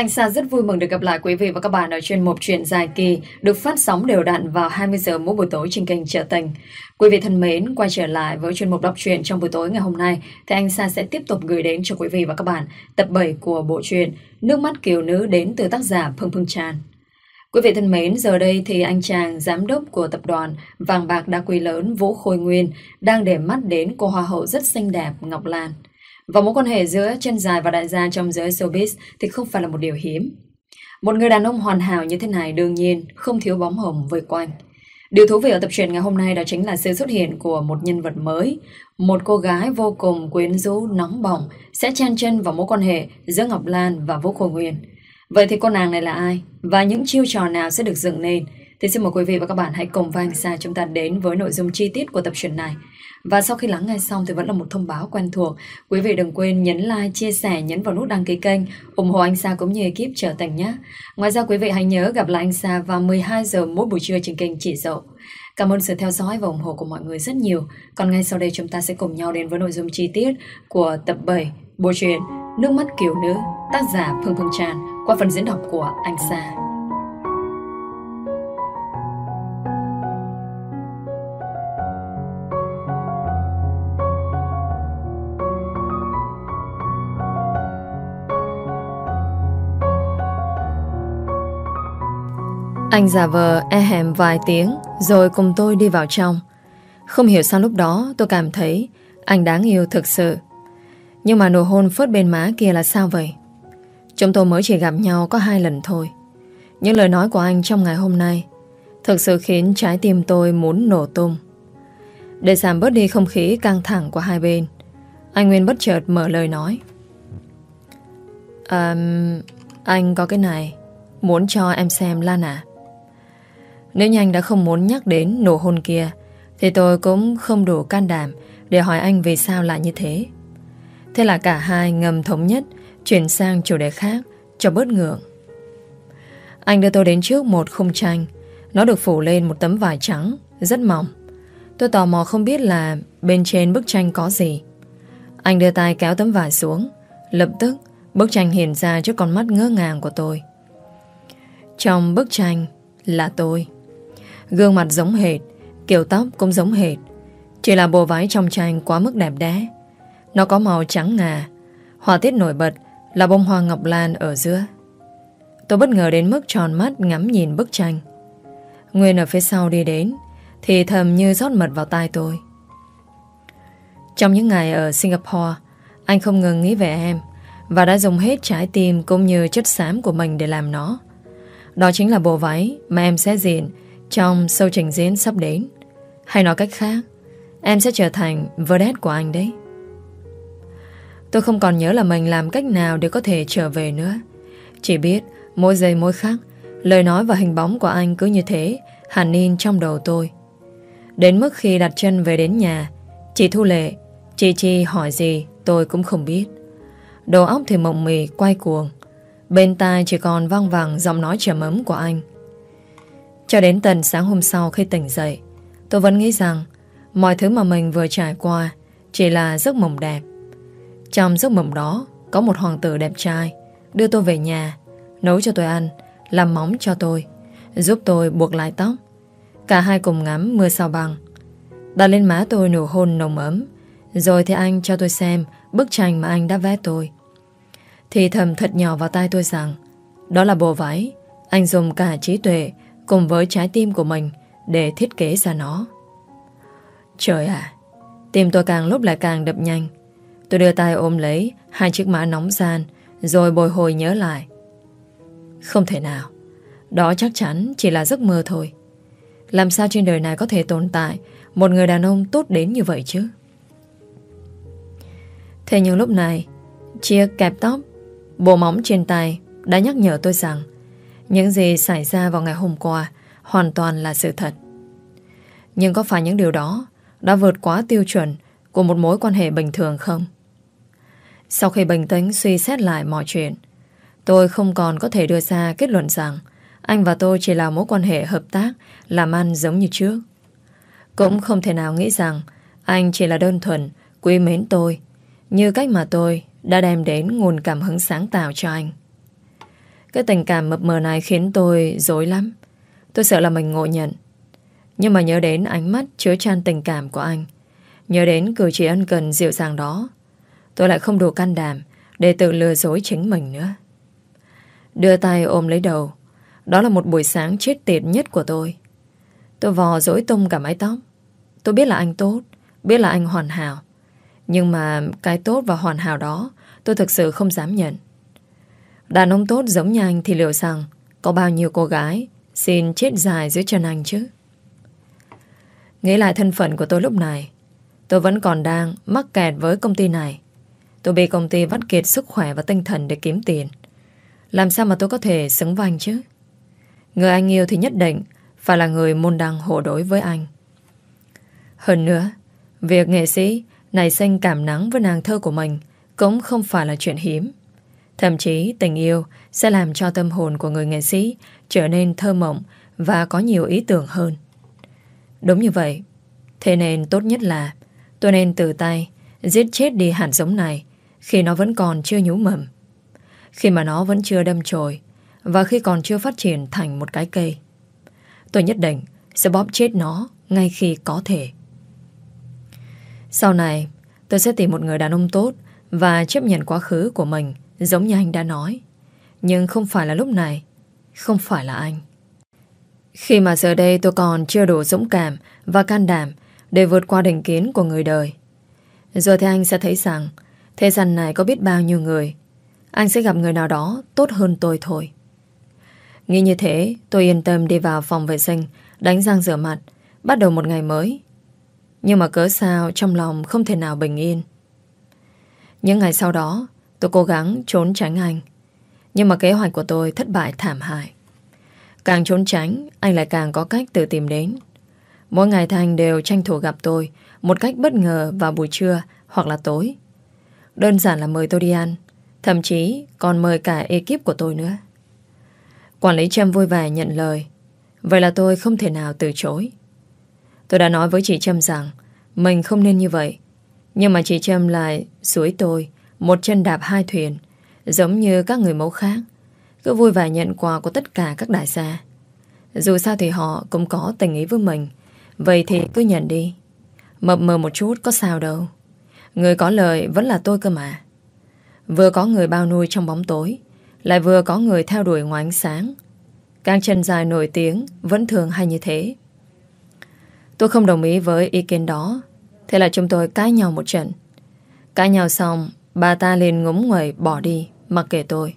Anh Sa rất vui mừng được gặp lại quý vị và các bạn ở chuyên mục Chuyện dài kỳ được phát sóng đều đặn vào 20 giờ mỗi buổi tối trên kênh Trợ Tình. Quý vị thân mến, quay trở lại với chuyên mục đọc truyện trong buổi tối ngày hôm nay thì anh Sa sẽ tiếp tục gửi đến cho quý vị và các bạn tập 7 của bộ truyện Nước mắt kiều nữ đến từ tác giả Phương Phương Tràn. Quý vị thân mến, giờ đây thì anh chàng giám đốc của tập đoàn Vàng Bạc Đa Quý Lớn Vũ Khôi Nguyên đang để mắt đến cô hoa hậu rất xinh đẹp Ngọc Lan. Và mối quan hệ giữa chân dài và đại gia trong giới showbiz thì không phải là một điều hiếm. Một người đàn ông hoàn hảo như thế này đương nhiên không thiếu bóng hồng vây quanh. Điều thú vị ở tập truyện ngày hôm nay đó chính là sự xuất hiện của một nhân vật mới, một cô gái vô cùng quyến rũ, nóng bỏng sẽ chen chân vào mối quan hệ giữa Ngọc Lan và Vũ Khôi Nguyên. Vậy thì cô nàng này là ai? Và những chiêu trò nào sẽ được dựng nên? Thì xin mời quý vị và các bạn hãy cùng vang xa Sa chúng ta đến với nội dung chi tiết của tập truyện này. Và sau khi lắng nghe xong thì vẫn là một thông báo quen thuộc. Quý vị đừng quên nhấn like, chia sẻ, nhấn vào nút đăng ký kênh, ủng hộ anh Sa cũng như ekip trở thành nhé. Ngoài ra quý vị hãy nhớ gặp lại anh Sa vào 12 giờ mỗi buổi trưa trên kênh Chỉ Dậu. Cảm ơn sự theo dõi và ủng hộ của mọi người rất nhiều. Còn ngay sau đây chúng ta sẽ cùng nhau đến với nội dung chi tiết của tập 7 bộ truyện Nước mắt kiểu nữ, tác giả Phương Phương Tràn qua phần diễn đọc của anh Sa. Anh giả vờ e hèm vài tiếng Rồi cùng tôi đi vào trong. Không hiểu sao lúc đó tôi cảm thấy Anh đáng yêu thực sự. Nhưng mà nụ hôn phớt bên má kia là sao vậy? Chúng tôi mới chỉ gặp nhau có hai lần thôi. Những lời nói của anh trong ngày hôm nay Thực sự khiến trái tim tôi muốn nổ tung. Để giảm bớt đi không khí căng thẳng của hai bên Anh Nguyên bất chợt mở lời nói. Um, anh có cái này Muốn cho em xem Lan à? Nếu như anh đã không muốn nhắc đến nổ hôn kia, Thì tôi cũng không đủ can đảm Để hỏi anh vì sao lại như thế. Thế là cả hai ngầm thống nhất, Chuyển sang chủ đề khác, Cho bớt ngượng. Anh đưa tôi đến trước một khung tranh. Nó được phủ lên một tấm vải trắng, Rất mỏng. Tôi tò mò không biết là Bên trên bức tranh có gì. Anh đưa tay kéo tấm vải xuống. Lập tức, bức tranh hiện ra trước con mắt ngỡ ngàng của tôi. Trong bức tranh là tôi. Gương mặt giống hệt, Kiểu tóc cũng giống hệt. Chỉ là bộ váy trong tranh quá mức đẹp đẽ. Nó có màu trắng ngà, Họa tiết nổi bật là bông hoa ngọc lan ở giữa. Tôi bất ngờ đến mức tròn mắt ngắm nhìn bức tranh. Nguyên ở phía sau đi đến, Thì thầm như rót mật vào tai tôi. Trong những ngày ở Singapore, Anh không ngừng nghĩ về em Và đã dùng hết trái tim Cũng như chất xám của mình để làm nó. Đó chính là bộ váy Mà em sẽ diện trong show trình diễn sắp đến, Hay nói cách khác, Em sẽ trở thành vedette của anh đấy. Tôi không còn nhớ là mình làm cách nào để có thể trở về nữa. Chỉ biết mỗi giây mỗi khắc, Lời nói và hình bóng của anh cứ như thế Hẳn in trong đầu tôi. Đến mức khi đặt chân về đến nhà, Chị Thu Lệ, Chị Chi hỏi gì tôi cũng không biết. Đầu óc thì mộng mì quay cuồng. Bên tai chỉ còn vang vẳng giọng nói trầm ấm của anh cho đến tận sáng hôm sau khi tỉnh dậy, Tôi vẫn nghĩ rằng Mọi thứ mà mình vừa trải qua Chỉ là giấc mộng đẹp. Trong giấc mộng đó, Có một hoàng tử đẹp trai Đưa tôi về nhà, Nấu cho tôi ăn, Làm móng cho tôi, Giúp tôi buộc lại tóc. Cả hai cùng ngắm mưa sao băng. Đặt lên má tôi nụ hôn nồng ấm, Rồi thì anh cho tôi xem Bức tranh mà anh đã vẽ tôi. Thì thầm thật nhỏ vào tai tôi rằng, Đó là bộ váy, Anh dùng cả trí tuệ cùng với trái tim của mình để thiết kế ra nó. Trời ạ, tim tôi càng lúc lại càng đập nhanh. Tôi đưa tay ôm lấy hai chiếc mã nóng gian rồi bồi hồi nhớ lại. Không thể nào, đó chắc chắn chỉ là giấc mơ thôi. Làm sao trên đời này có thể tồn tại một người đàn ông tốt đến như vậy chứ? Thế nhưng lúc này, chiếc kẹp tóc, bộ móng trên tay đã nhắc nhở tôi rằng những gì xảy ra vào ngày hôm qua hoàn toàn là sự thật. Nhưng có phải những điều đó đã vượt quá tiêu chuẩn của một mối quan hệ bình thường không? Sau khi bình tĩnh suy xét lại mọi chuyện, tôi không còn có thể đưa ra kết luận rằng anh và tôi chỉ là mối quan hệ hợp tác, làm ăn giống như trước. Cũng không thể nào nghĩ rằng anh chỉ là đơn thuần, quý mến tôi, như cách mà tôi đã đem đến nguồn cảm hứng sáng tạo cho anh. Cái tình cảm mập mờ này khiến tôi dối lắm. Tôi sợ là mình ngộ nhận. Nhưng mà nhớ đến ánh mắt chứa chan tình cảm của anh. Nhớ đến cử chỉ ân cần dịu dàng đó. Tôi lại không đủ can đảm để tự lừa dối chính mình nữa. Đưa tay ôm lấy đầu. Đó là một buổi sáng chết tiệt nhất của tôi. Tôi vò dối tung cả mái tóc. Tôi biết là anh tốt, biết là anh hoàn hảo. Nhưng mà cái tốt và hoàn hảo đó tôi thực sự không dám nhận. Đàn ông tốt giống như anh thì liệu rằng có bao nhiêu cô gái xin chết dài dưới chân anh chứ? Nghĩ lại thân phận của tôi lúc này, tôi vẫn còn đang mắc kẹt với công ty này. Tôi bị công ty vắt kiệt sức khỏe và tinh thần để kiếm tiền. Làm sao mà tôi có thể xứng với anh chứ? Người anh yêu thì nhất định phải là người môn đăng hộ đối với anh. Hơn nữa, việc nghệ sĩ nảy sinh cảm nắng với nàng thơ của mình cũng không phải là chuyện hiếm. Thậm chí tình yêu sẽ làm cho tâm hồn của người nghệ sĩ trở nên thơ mộng và có nhiều ý tưởng hơn. Đúng như vậy. Thế nên tốt nhất là tôi nên từ tay giết chết đi hạt giống này khi nó vẫn còn chưa nhú mầm. Khi mà nó vẫn chưa đâm chồi và khi còn chưa phát triển thành một cái cây. Tôi nhất định sẽ bóp chết nó ngay khi có thể. Sau này, tôi sẽ tìm một người đàn ông tốt và chấp nhận quá khứ của mình giống như anh đã nói. Nhưng không phải là lúc này, không phải là anh. Khi mà giờ đây tôi còn chưa đủ dũng cảm và can đảm để vượt qua định kiến của người đời. Rồi thì anh sẽ thấy rằng thế gian này có biết bao nhiêu người. Anh sẽ gặp người nào đó tốt hơn tôi thôi. Nghĩ như thế, tôi yên tâm đi vào phòng vệ sinh, đánh răng rửa mặt, bắt đầu một ngày mới. Nhưng mà cớ sao trong lòng không thể nào bình yên. Những ngày sau đó, tôi cố gắng trốn tránh anh. Nhưng mà kế hoạch của tôi thất bại thảm hại. Càng trốn tránh, anh lại càng có cách tự tìm đến. Mỗi ngày Thành đều tranh thủ gặp tôi một cách bất ngờ vào buổi trưa hoặc là tối. Đơn giản là mời tôi đi ăn, thậm chí còn mời cả ekip của tôi nữa. Quản lý Trâm vui vẻ nhận lời. Vậy là tôi không thể nào từ chối. Tôi đã nói với chị Trâm rằng mình không nên như vậy. Nhưng mà chị Trâm lại suối tôi một chân đạp hai thuyền, giống như các người mẫu khác. Cứ vui vẻ nhận quà của tất cả các đại gia. Dù sao thì họ cũng có tình ý với mình. Vậy thì cứ nhận đi. Mập mờ một chút có sao đâu. Người có lời vẫn là tôi cơ mà. Vừa có người bao nuôi trong bóng tối, lại vừa có người theo đuổi ngoài ánh sáng càng chân dài nổi tiếng Vẫn thường hay như thế Tôi không đồng ý với ý kiến đó Thế là chúng tôi cãi nhau một trận Cãi nhau xong Bà ta liền ngúng nguẩy bỏ đi, Mặc kệ tôi.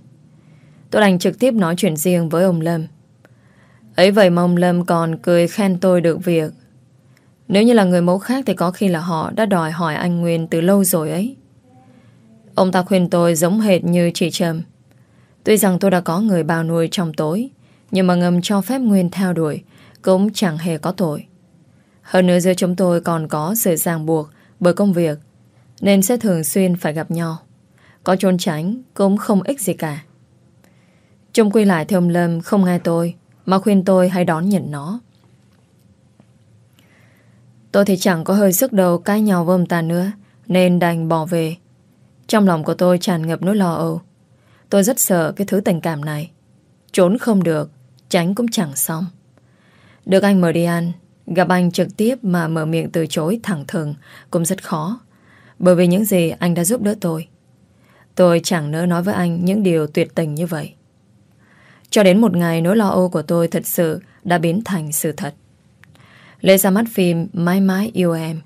Tôi đành trực tiếp nói chuyện riêng với ông Lâm. Ấy vậy mà ông Lâm còn cười khen tôi được việc. Nếu như là người mẫu khác Thì có khi là họ đã đòi hỏi anh Nguyên Từ lâu rồi ấy. Ông ta khuyên tôi giống hệt như chị Trầm. Tuy rằng tôi đã có người bao nuôi trong tối, Nhưng mà ngầm cho phép Nguyên theo đuổi, Cũng chẳng hề có tội. Hơn nữa giữa chúng tôi còn có sự ràng buộc Bởi công việc. Nên sẽ thường xuyên phải gặp nhau. Có trốn tránh cũng không ích gì cả. Trung quy lại thì ông Lâm không nghe tôi, Mà khuyên tôi hãy đón nhận nó. Tôi thì chẳng có hơi sức đầu cãi nhau với ông ta nữa, Nên đành bỏ về. Trong lòng của tôi tràn ngập nỗi lo âu. Tôi rất sợ cái thứ tình cảm này. Trốn không được, Tránh cũng chẳng xong. Được anh mời đi ăn, Gặp anh trực tiếp mà mở miệng từ chối thẳng thừng Cũng rất khó. Bởi vì những gì anh đã giúp đỡ tôi Tôi chẳng nỡ nói với anh những điều tuyệt tình như vậy. Cho đến một ngày nỗi lo âu của tôi thật sự đã biến thành sự thật. Lê ra mắt phim Mãi mãi yêu em.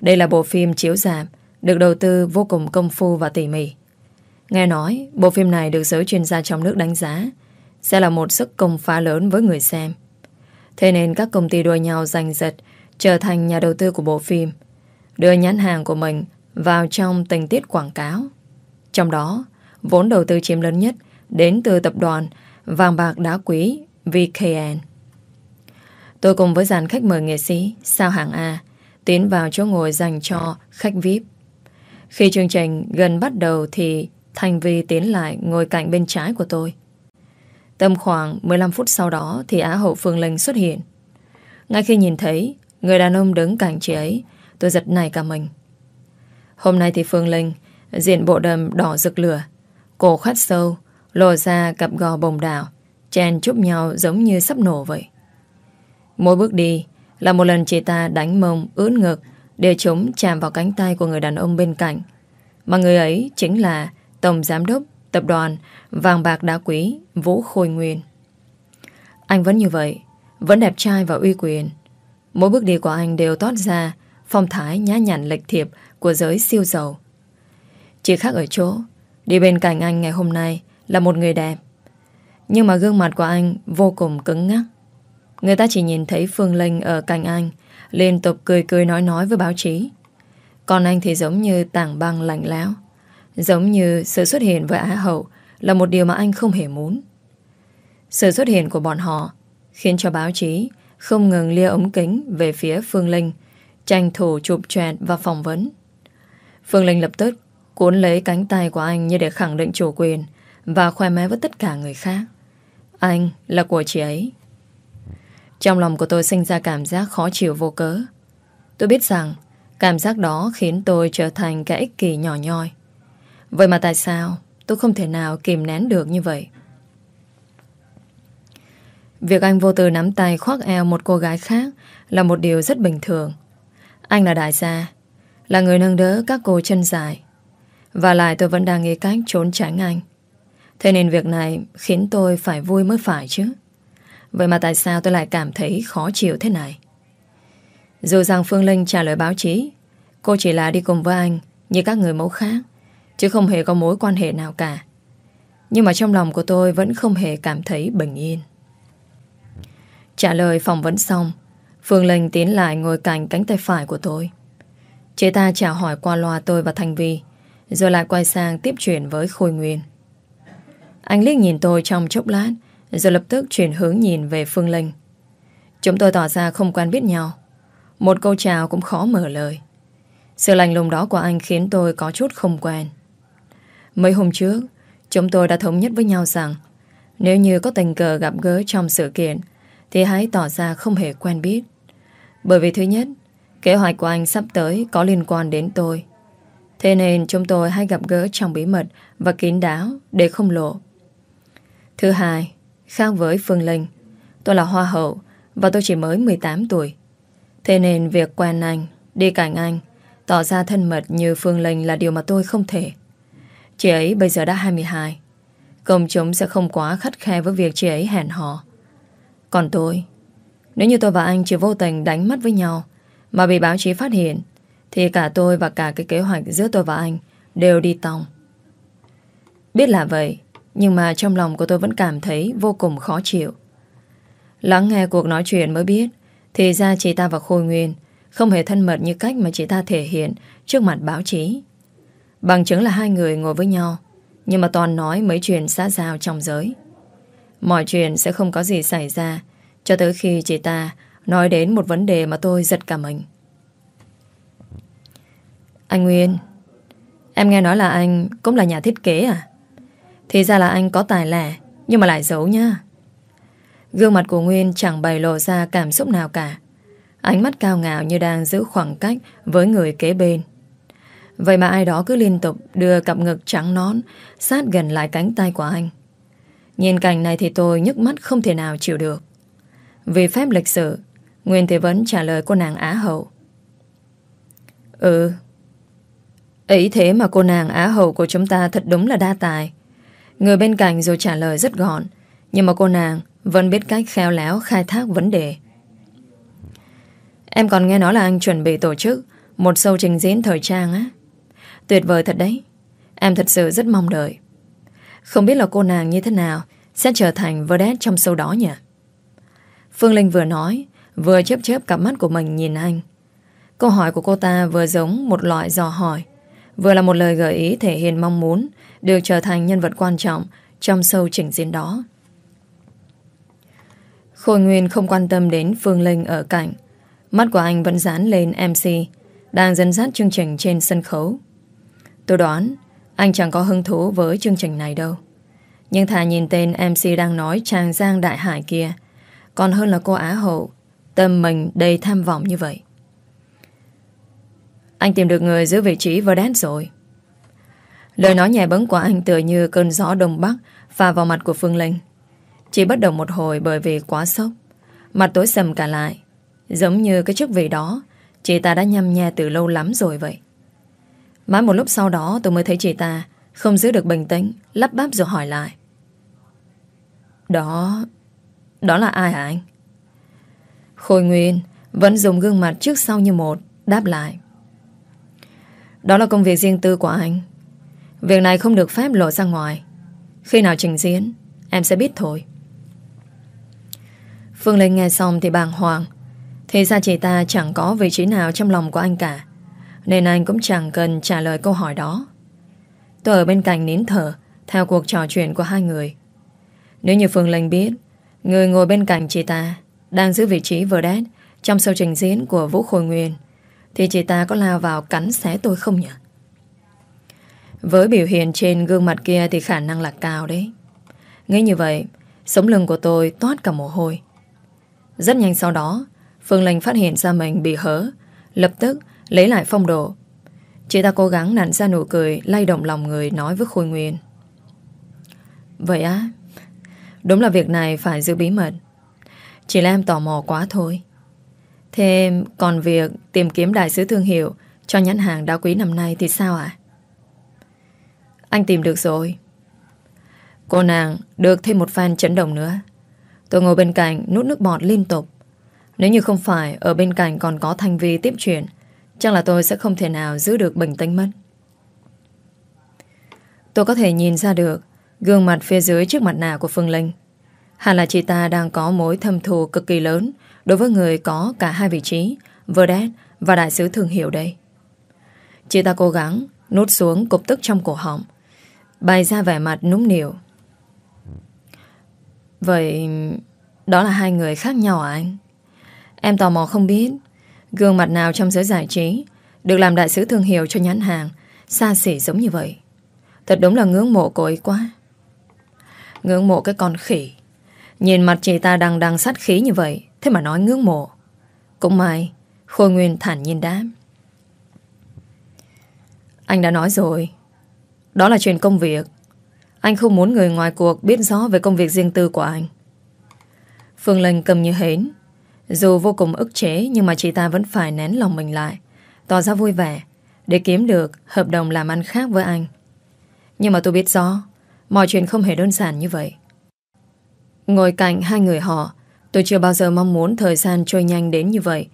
Đây là bộ phim chiếu giảm Được đầu tư vô cùng công phu và tỉ mỉ. Nghe nói, bộ phim này được giới chuyên gia trong nước đánh giá sẽ là một sức công phá lớn với người xem. Thế nên các công ty đua nhau giành giật trở thành nhà đầu tư của bộ phim, đưa nhãn hàng của mình vào trong tình tiết quảng cáo. Trong đó, vốn đầu tư chiếm lớn nhất đến từ tập đoàn vàng bạc đá quý VKN. Tôi cùng với dàn khách mời nghệ sĩ sao hạng A tiến vào chỗ ngồi dành cho khách VIP. Khi chương trình gần bắt đầu thì Thành Vi tiến lại ngồi cạnh bên trái của tôi. Tầm khoảng 15 phút sau đó thì Á hậu Phương Linh xuất hiện. Ngay khi nhìn thấy người đàn ông đứng cạnh chị ấy, tôi giật nảy cả mình. Hôm nay thì Phương Linh diện bộ đầm đỏ rực lửa, cổ khoát sâu, Lộ ra cặp gò bồng đảo Chen chúc nhau giống như sắp nổ vậy. Mỗi bước đi Là một lần chị ta đánh mông ướt ngực Để chúng chạm vào cánh tay của người đàn ông bên cạnh. Mà người ấy chính là Tổng Giám đốc Tập đoàn Vàng Bạc Đá Quý Vũ Khôi Nguyên. Anh vẫn như vậy Vẫn đẹp trai và uy quyền. Mỗi bước đi của anh đều toát ra Phong thái nhã nhặn lệch thiệp Của giới siêu giàu. Chỉ khác ở chỗ, Đi bên cạnh anh ngày hôm nay Là một người đẹp. Nhưng mà gương mặt của anh vô cùng cứng ngắc. Người ta chỉ nhìn thấy Phương Linh ở cạnh anh, Liên tục cười cười nói nói với báo chí. Còn anh thì giống như tảng băng lạnh lẽo, Giống như sự xuất hiện với Á Hậu Là một điều mà anh không hề muốn. Sự xuất hiện của bọn họ Khiến cho báo chí Không ngừng lia ống kính về phía Phương Linh Tranh thủ chụp choẹt và phỏng vấn. Phương Linh lập tức Cuốn lấy cánh tay của anh như để khẳng định chủ quyền Và khoe mẽ với tất cả người khác. Anh là của chị ấy. Trong lòng của tôi sinh ra cảm giác khó chịu vô cớ. Tôi biết rằng Cảm giác đó khiến tôi trở thành kẻ ích kỷ nhỏ nhoi. Vậy mà tại sao tôi không thể nào kìm nén được như vậy? Việc anh vô tư nắm tay khoác eo một cô gái khác là một điều rất bình thường. Anh là đại gia, là người nâng đỡ các cô chân dài. Và lại tôi vẫn đang nghĩ cách trốn tránh anh. Thế nên việc này khiến tôi phải vui mới phải chứ. Vậy mà tại sao tôi lại cảm thấy khó chịu thế này? Dù rằng Phương Linh trả lời báo chí, cô chỉ là đi cùng với anh như các người mẫu khác. Chứ không hề có mối quan hệ nào cả Nhưng mà trong lòng của tôi Vẫn không hề cảm thấy bình yên Trả lời phỏng vấn xong Phương Linh tiến lại ngồi cạnh cánh tay phải của tôi. Chị ta chào hỏi qua loa tôi và Thanh Vi Rồi lại quay sang tiếp chuyện với Khôi Nguyên. Anh liếc nhìn tôi trong chốc lát Rồi lập tức chuyển hướng nhìn về Phương Linh. Chúng tôi tỏ ra không quen biết nhau. Một câu chào cũng khó mở lời. Sự lành lùng đó của anh khiến tôi có chút không quen. Mấy hôm trước, chúng tôi đã thống nhất với nhau rằng nếu như có tình cờ gặp gỡ trong sự kiện thì hãy tỏ ra không hề quen biết. Bởi vì thứ nhất, kế hoạch của anh sắp tới có liên quan đến tôi. Thế nên chúng tôi hay gặp gỡ trong bí mật và kín đáo để không lộ. Thứ hai, khác với Phương Linh, tôi là hoa hậu và tôi chỉ mới 18 tuổi. Thế nên việc quen anh, đi cạnh anh, tỏ ra thân mật như Phương Linh là điều mà tôi không thể. Chị ấy bây giờ đã 22 Công chúng sẽ không quá khắt khe với việc chị ấy hẹn hò Còn tôi nếu như tôi và anh chỉ vô tình đánh mắt với nhau Mà bị báo chí phát hiện, Thì cả tôi và cả cái kế hoạch giữa tôi và anh Đều đi tòng. Biết là vậy, Nhưng mà trong lòng của tôi vẫn cảm thấy Vô cùng khó chịu. Lắng nghe cuộc nói chuyện mới biết, Thì ra chị ta và Khôi Nguyên Không hề thân mật như cách mà chị ta thể hiện Trước mặt báo chí. Bằng chứng là hai người ngồi với nhau, Nhưng mà toàn nói mấy chuyện xã giao trong giới. Mọi chuyện sẽ không có gì xảy ra cho tới khi chị ta Nói đến một vấn đề mà tôi giật cả mình Anh Nguyên, Em nghe nói là anh Cũng là nhà thiết kế à Thì ra là anh có tài lẻ, Nhưng mà lại giấu nhá. Gương mặt của Nguyên chẳng bày lộ ra cảm xúc nào cả Ánh mắt cao ngạo như đang giữ khoảng cách Với người kế bên Vậy mà ai đó cứ liên tục đưa cặp ngực trắng nón sát gần lại cánh tay của anh. Nhìn cảnh này thì tôi nhức mắt không thể nào chịu được. Vì phép lịch sử, Nguyên Thế Vấn trả lời cô nàng Á Hậu. Ừ. Ấy thế mà cô nàng Á Hậu của chúng ta thật đúng là đa tài. Người bên cạnh rồi trả lời rất gọn, nhưng mà cô nàng vẫn biết cách khéo léo khai thác vấn đề. Em còn nghe nói là anh chuẩn bị tổ chức một show trình diễn thời trang á. Tuyệt vời thật đấy Em thật sự rất mong đợi Không biết là cô nàng như thế nào Sẽ trở thành vedette trong show đó nhỉ Phương Linh vừa nói, Vừa chớp chớp cặp mắt của mình nhìn anh. Câu hỏi của cô ta vừa giống Một loại dò hỏi, Vừa là một lời gợi ý thể hiện mong muốn Được trở thành nhân vật quan trọng Trong show trình diễn đó. Khôi Nguyên không quan tâm đến Phương Linh ở cạnh. Mắt của anh vẫn dán lên MC Đang dẫn dắt chương trình trên sân khấu. Tôi đoán, anh chẳng có hứng thú với chương trình này đâu. Nhưng thà nhìn tên MC đang nói chàng Giang Đại Hải kia còn hơn là cô Á Hậu, tâm mình đầy tham vọng như vậy. Anh tìm được người giữ vị trí Verdant rồi. Lời nói nhẹ bấn của anh tựa như cơn gió đông bắc Phà vào mặt của Phương Linh Chỉ bất động một hồi bởi vì quá sốc Mặt tối sầm cả lại, Giống như cái chức vị đó, Chị ta đã nhăm nhe từ lâu lắm rồi vậy Mãi một lúc sau đó tôi mới thấy chị ta Không giữ được bình tĩnh, Lắp bắp rồi hỏi lại Đó đó là ai hả anh? Khôi Nguyên Vẫn dùng gương mặt trước sau như một, Đáp lại. Đó là công việc riêng tư của anh. Việc này không được phép lộ ra ngoài. Khi nào trình diễn, Em sẽ biết thôi. Phương Linh nghe xong thì bàng hoàng. Thì ra chị ta chẳng có vị trí nào Trong lòng của anh cả, Nên anh cũng chẳng cần trả lời câu hỏi đó. Tôi ở bên cạnh nín thở, Theo cuộc trò chuyện của hai người. Nếu như Phương Linh biết Người ngồi bên cạnh chị ta Đang giữ vị trí vừa đét Trong sâu trình diễn của Vũ Khôi Nguyên Thì chị ta có lao vào cắn xé tôi không nhỉ với biểu hiện trên gương mặt kia thì khả năng là cao đấy. Nghĩ như vậy, sống lưng của tôi toát cả mồ hôi. Rất nhanh sau đó, Phương Linh phát hiện ra mình bị hớ, lập tức lấy lại phong độ. Chị ta cố gắng nặn ra nụ cười, lay động lòng người nói với Khôi Nguyên. Vậy á, đúng là việc này phải giữ bí mật. Chỉ là em tò mò quá thôi. Thêm còn việc tìm kiếm đại sứ thương hiệu cho nhãn hàng đá quý năm nay thì sao ạ? Anh tìm được rồi Cô nàng được thêm một fan chấn động nữa Tôi ngồi bên cạnh nút nước bọt liên tục Nếu như không phải Ở bên cạnh còn có Thanh Vi tiếp chuyện, Chắc là tôi sẽ không thể nào giữ được bình tĩnh mất Tôi có thể nhìn ra được Gương mặt phía dưới trước mặt nạ của Phương Linh. Hẳn là chị ta đang có mối thâm thù cực kỳ lớn Đối với người có cả hai vị trí, Verdet và đại sứ thương hiệu đây. Chị ta cố gắng Nút xuống cục tức trong cổ họng, Bày ra vẻ mặt núng nỉu Vậy Đó là hai người khác nhau à anh? Em tò mò không biết Gương mặt nào trong giới giải trí Được làm đại sứ thương hiệu cho nhãn hàng Xa xỉ giống như vậy. Thật đúng là ngưỡng mộ cô ấy quá. Ngưỡng mộ cái con khỉ. Nhìn mặt chị ta đang đang sát khí như vậy, Thế mà nói ngưỡng mộ. Cũng may, Khôi Nguyên thản nhiên đáp. Anh đã nói rồi. Đó là chuyện công việc. Anh không muốn người ngoài cuộc biết rõ Về công việc riêng tư của anh. Phương Linh cầm như hến. Dù vô cùng ức chế, Nhưng mà chị ta vẫn phải nén lòng mình lại, Tỏ ra vui vẻ, Để kiếm được hợp đồng làm ăn khác với anh. Nhưng mà tôi biết rõ Mọi chuyện không hề đơn giản như vậy Ngồi cạnh hai người họ Tôi chưa bao giờ mong muốn thời gian trôi nhanh đến như vậy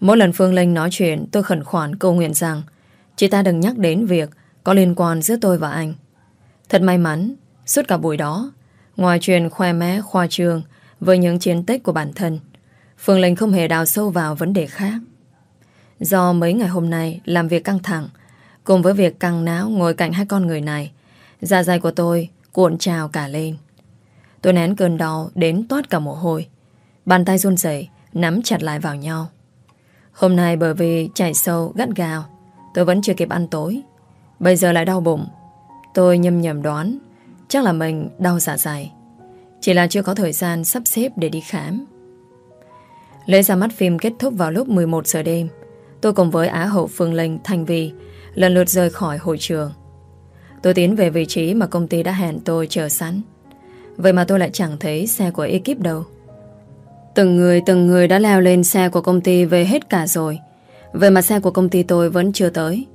Mỗi lần Phương Linh nói chuyện Tôi khẩn khoản cầu nguyện rằng Chị ta đừng nhắc đến việc có liên quan giữa tôi và anh. Thật may mắn, suốt cả buổi đó, ngoài chuyện khoe mẽ khoa trương với những chiến tích của bản thân, Phương Linh không hề đào sâu vào vấn đề khác. Do mấy ngày hôm nay làm việc căng thẳng, cùng với việc căng não ngồi cạnh hai con người này, dạ dày của tôi cuộn trào cả lên. Tôi nén cơn đau đến toát cả mồ hôi. Bàn tay run rẩy nắm chặt lại vào nhau. Hôm nay bởi vì chảy sâu gắt gào, tôi vẫn chưa kịp ăn tối. Bây giờ lại đau bụng Tôi nhầm nhầm đoán Chắc là mình đau dạ dày Chỉ là chưa có thời gian sắp xếp để đi khám Lễ ra mắt phim kết thúc vào lúc 11 giờ đêm Tôi cùng với Á hậu Phương Linh, Thành Vi Lần lượt rời khỏi hội trường Tôi tiến về vị trí mà công ty đã hẹn tôi chờ sẵn. Vậy mà tôi lại chẳng thấy xe của ekip đâu. Từng người từng người đã leo lên xe của công ty về hết cả rồi. Vậy mà xe của công ty tôi vẫn chưa tới.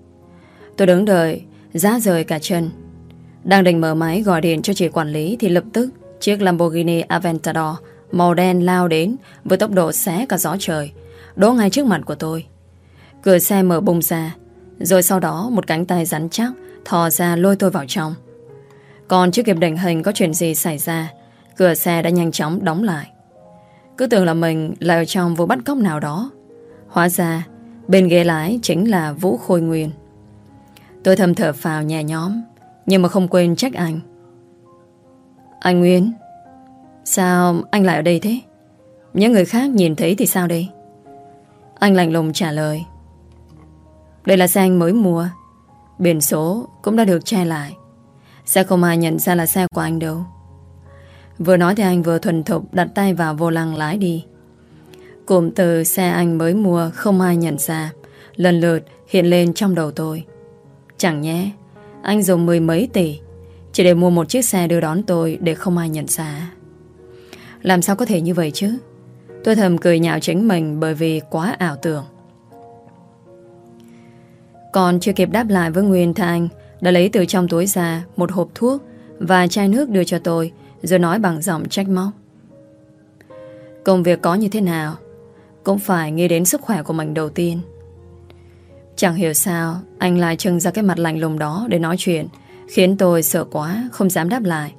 Tôi đứng đợi, Giá rời cả chân. Đang định mở máy gọi điện cho chị quản lý Thì lập tức chiếc Lamborghini Aventador Màu đen lao đến Với tốc độ xé cả gió trời, đỗ ngay trước mặt của tôi. Cửa xe mở bung ra, Rồi sau đó một cánh tay rắn chắc Thò ra lôi tôi vào trong. Còn chưa kịp định hình có chuyện gì xảy ra, Cửa xe đã nhanh chóng đóng lại. Cứ tưởng là mình là ở trong vụ bắt cóc nào đó. Hóa ra, Bên ghế lái chính là Vũ Khôi Nguyên. Tôi thầm thở phào nhẹ nhóm Nhưng mà không quên trách anh. Anh Nguyên, Sao anh lại ở đây thế? Những người khác nhìn thấy thì sao đây? Anh lạnh lùng trả lời. Đây là xe anh mới mua Biển số cũng đã được che lại. Sẽ không ai nhận ra là xe của anh đâu. Vừa nói thì anh vừa thuần thục Đặt tay vào vô lăng lái đi. Cụm từ xe anh mới mua Không ai nhận ra, Lần lượt hiện lên trong đầu tôi. Chẳng nhé Anh dùng mười mấy tỷ Chỉ để mua một chiếc xe đưa đón tôi Để không ai nhận ra. Làm sao có thể như vậy chứ? Tôi thầm cười nhạo chính mình Bởi vì quá ảo tưởng. Còn chưa kịp đáp lại với Nguyên Thành Đã lấy từ trong túi ra Một hộp thuốc Và chai nước đưa cho tôi, Rồi nói bằng giọng trách móc. Công việc có như thế nào? Cũng phải nghĩ đến sức khỏe của mình đầu tiên. Chẳng hiểu sao, Anh lại trưng ra cái mặt lạnh lùng đó Để nói chuyện, Khiến tôi sợ quá, Không dám đáp lại.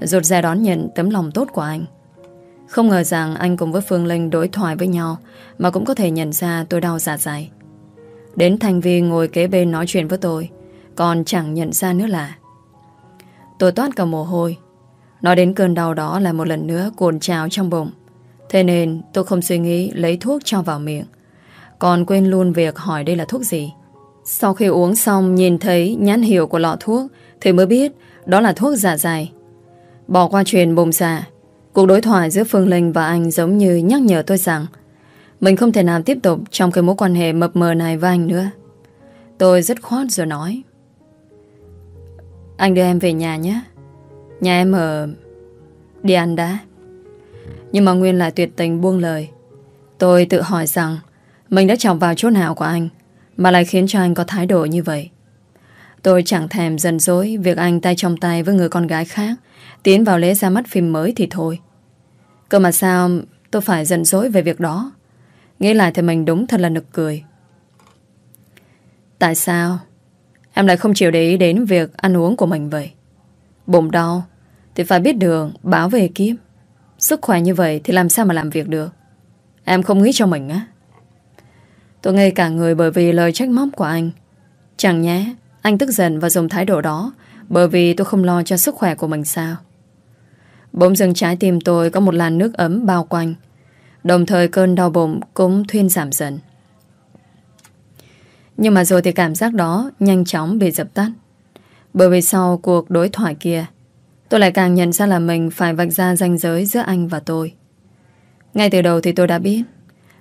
Rụt ra đón nhận tấm lòng tốt của anh. Không ngờ rằng anh cùng với Phương Linh đối thoại với nhau, Mà cũng có thể nhận ra tôi đau dạ dày. Đến Thành Vi ngồi kế bên nói chuyện với tôi, Còn chẳng nhận ra nữa là Tôi toát cả mồ hôi. Nói đến cơn đau đó là một lần nữa cuồn trào trong bụng. Thế nên tôi không suy nghĩ lấy thuốc cho vào miệng, Còn quên luôn việc hỏi đây là thuốc gì. Sau khi uống xong nhìn thấy nhãn hiệu của lọ thuốc Thì mới biết đó là thuốc dạ dày. Bỏ qua chuyện bùng dạ Cuộc đối thoại giữa Phương Linh và anh giống như nhắc nhở tôi rằng mình không thể nào tiếp tục trong cái mối quan hệ mập mờ này với anh nữa. Tôi rất khoát rồi nói. Anh đưa em về nhà nhé. Nhà em ở... Đi ăn đã nhưng mà Nguyên lại tuyệt tình buông lời. Tôi tự hỏi rằng Mình đã chọc vào chỗ nào của anh Mà lại khiến cho anh có thái độ như vậy. Tôi chẳng thèm dần dối Việc anh tay trong tay với người con gái khác, Tiến vào lễ ra mắt phim mới thì thôi. Cơ mà sao Tôi phải dần dối về việc đó? Nghĩ lại thì mình đúng thật là nực cười. Tại sao? Em lại không chịu để ý đến việc ăn uống của mình vậy? Bụng đau Thì phải biết đường, báo về kiếp. Sức khỏe như vậy thì làm sao mà làm việc được? Em không nghĩ cho mình á. Tôi ngây cả người bởi vì lời trách móc của anh. Chẳng nhé Anh tức giận và dùng thái độ đó Bởi vì tôi không lo cho sức khỏe của mình sao? Bỗng dưng trái tim tôi Có một làn nước ấm bao quanh. Đồng thời cơn đau bụng cũng thuyên giảm dần Nhưng mà rồi thì cảm giác đó Nhanh chóng bị dập tắt Bởi vì sau cuộc đối thoại kia Tôi lại càng nhận ra là mình phải vạch ra ranh giới giữa anh và tôi. Ngay từ đầu thì tôi đã biết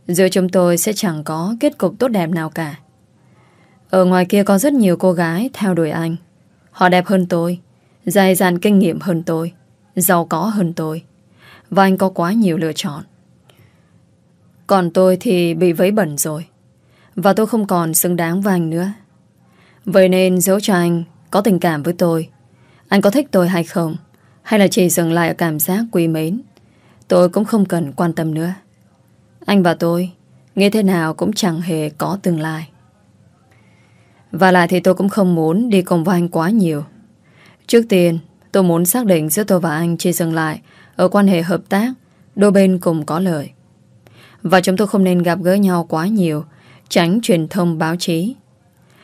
giữa chúng tôi sẽ chẳng có kết cục tốt đẹp nào cả. Ở ngoài kia có rất nhiều cô gái theo đuổi anh. Họ đẹp hơn tôi, dài dàn kinh nghiệm hơn tôi, giàu có hơn tôi. Và anh có quá nhiều lựa chọn. Còn tôi thì bị vấy bẩn rồi. Và tôi không còn xứng đáng với anh nữa. Vậy nên dẫu cho anh có tình cảm với tôi, anh có thích tôi hay không, Hay là chỉ dừng lại ở cảm giác quý mến, Tôi cũng không cần quan tâm nữa Anh và tôi, Nghe thế nào cũng chẳng hề có tương lai Và lại thì tôi cũng không muốn Đi cùng với anh quá nhiều Trước tiên, tôi muốn xác định Giữa tôi và anh chỉ dừng lại Ở quan hệ hợp tác, Đôi bên cùng có lợi và chúng tôi không nên gặp gỡ nhau quá nhiều Tránh truyền thông báo chí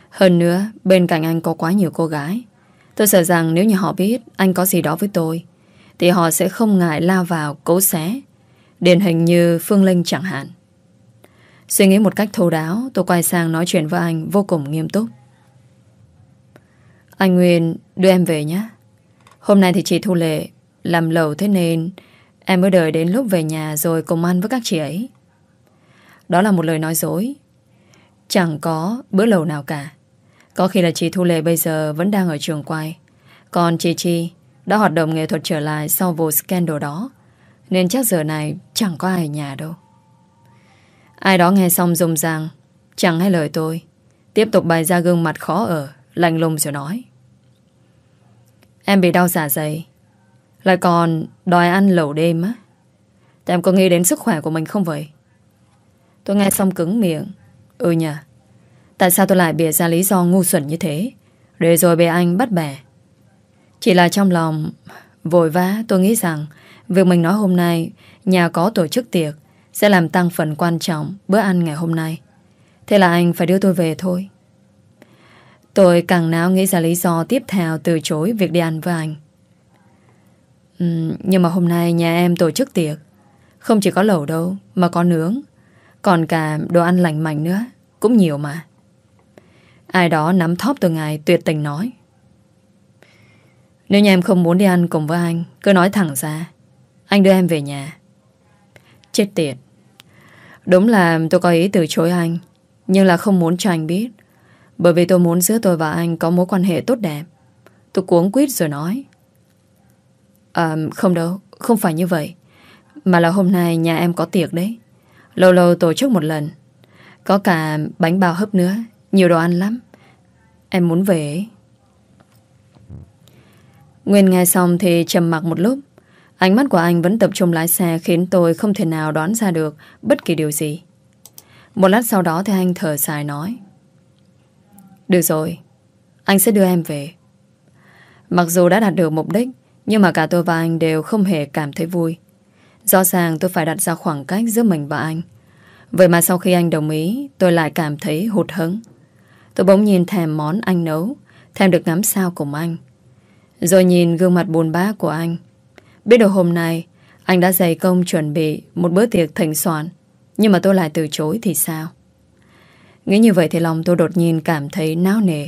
Hơn nữa Bên cạnh anh có quá nhiều cô gái Tôi sợ rằng nếu như họ biết anh có gì đó với tôi, thì họ sẽ không ngại lao vào cố xé. Điển hình như Phương Linh chẳng hạn. Suy nghĩ một cách thấu đáo, tôi quay sang nói chuyện với anh vô cùng nghiêm túc. Anh Nguyên đưa em về nhé. Hôm nay thì chị Thu Lệ làm lầu thế nên em mới đợi đến lúc về nhà rồi cùng ăn với các chị ấy. Đó là một lời nói dối. Chẳng có bữa lầu nào cả. Có khi là chị Thu Lệ bây giờ vẫn đang ở trường quay. Còn chị Chi đã hoạt động nghệ thuật trở lại sau vụ scandal đó. Nên chắc giờ này chẳng có ai ở nhà đâu. Ai đó nghe xong rung ràng, Chẳng hay lời tôi. Tiếp tục bày ra gương mặt khó ở, Lạnh lùng rồi nói. Em bị đau giả dạ dày. Lại còn đòi ăn lẩu đêm á. Em có nghĩ đến sức khỏe của mình không vậy? Tôi nghe xong cứng miệng Ừ nhờ Tại sao tôi lại bịa ra lý do ngu xuẩn như thế Để rồi bị anh bắt bẻ Chỉ là trong lòng Vội vã tôi nghĩ rằng Việc mình nói hôm nay Nhà có tổ chức tiệc Sẽ làm tăng phần quan trọng bữa ăn ngày hôm nay Thế là anh phải đưa tôi về thôi Tôi càng não nghĩ ra lý do tiếp theo từ chối việc đi ăn với anh. Nhưng mà hôm nay nhà em tổ chức tiệc. Không chỉ có lẩu đâu, mà có nướng. Còn cả đồ ăn lành mạnh nữa. Cũng nhiều mà. Ai đó nắm thóp từ ngài tuyệt tình nói Nếu nhà em không muốn đi ăn cùng với anh Cứ nói thẳng ra Anh đưa em về nhà Chết tiệt Đúng là tôi có ý từ chối anh Nhưng là không muốn cho anh biết Bởi vì tôi muốn giữa tôi và anh Có mối quan hệ tốt đẹp Tôi cuống quýt rồi nói. À, không đâu, không phải như vậy. Mà là hôm nay nhà em có tiệc đấy. Lâu lâu tổ chức một lần. Có cả bánh bao hấp nữa. Nhiều đồ ăn lắm. Em muốn về ấy. Nguyên nghe xong thì trầm mặc một lúc. Ánh mắt của anh vẫn tập trung lái xe khiến tôi không thể nào đoán ra được bất kỳ điều gì. Một lát sau đó thì anh thở dài nói. Được rồi, anh sẽ đưa em về. Mặc dù đã đạt được mục đích, nhưng mà cả tôi và anh đều không hề cảm thấy vui. Rõ ràng tôi phải đặt ra khoảng cách giữa mình và anh. Vậy mà sau khi anh đồng ý, tôi lại cảm thấy hụt hứng. Tôi bỗng nhìn thèm món anh nấu, thèm được ngắm sao cùng anh. Rồi nhìn gương mặt buồn bã của anh. Biết được hôm nay, anh đã dày công chuẩn bị một bữa tiệc thịnh soạn. Nhưng mà tôi lại từ chối thì sao? Nghĩ như vậy thì lòng tôi đột nhiên cảm thấy náo nề.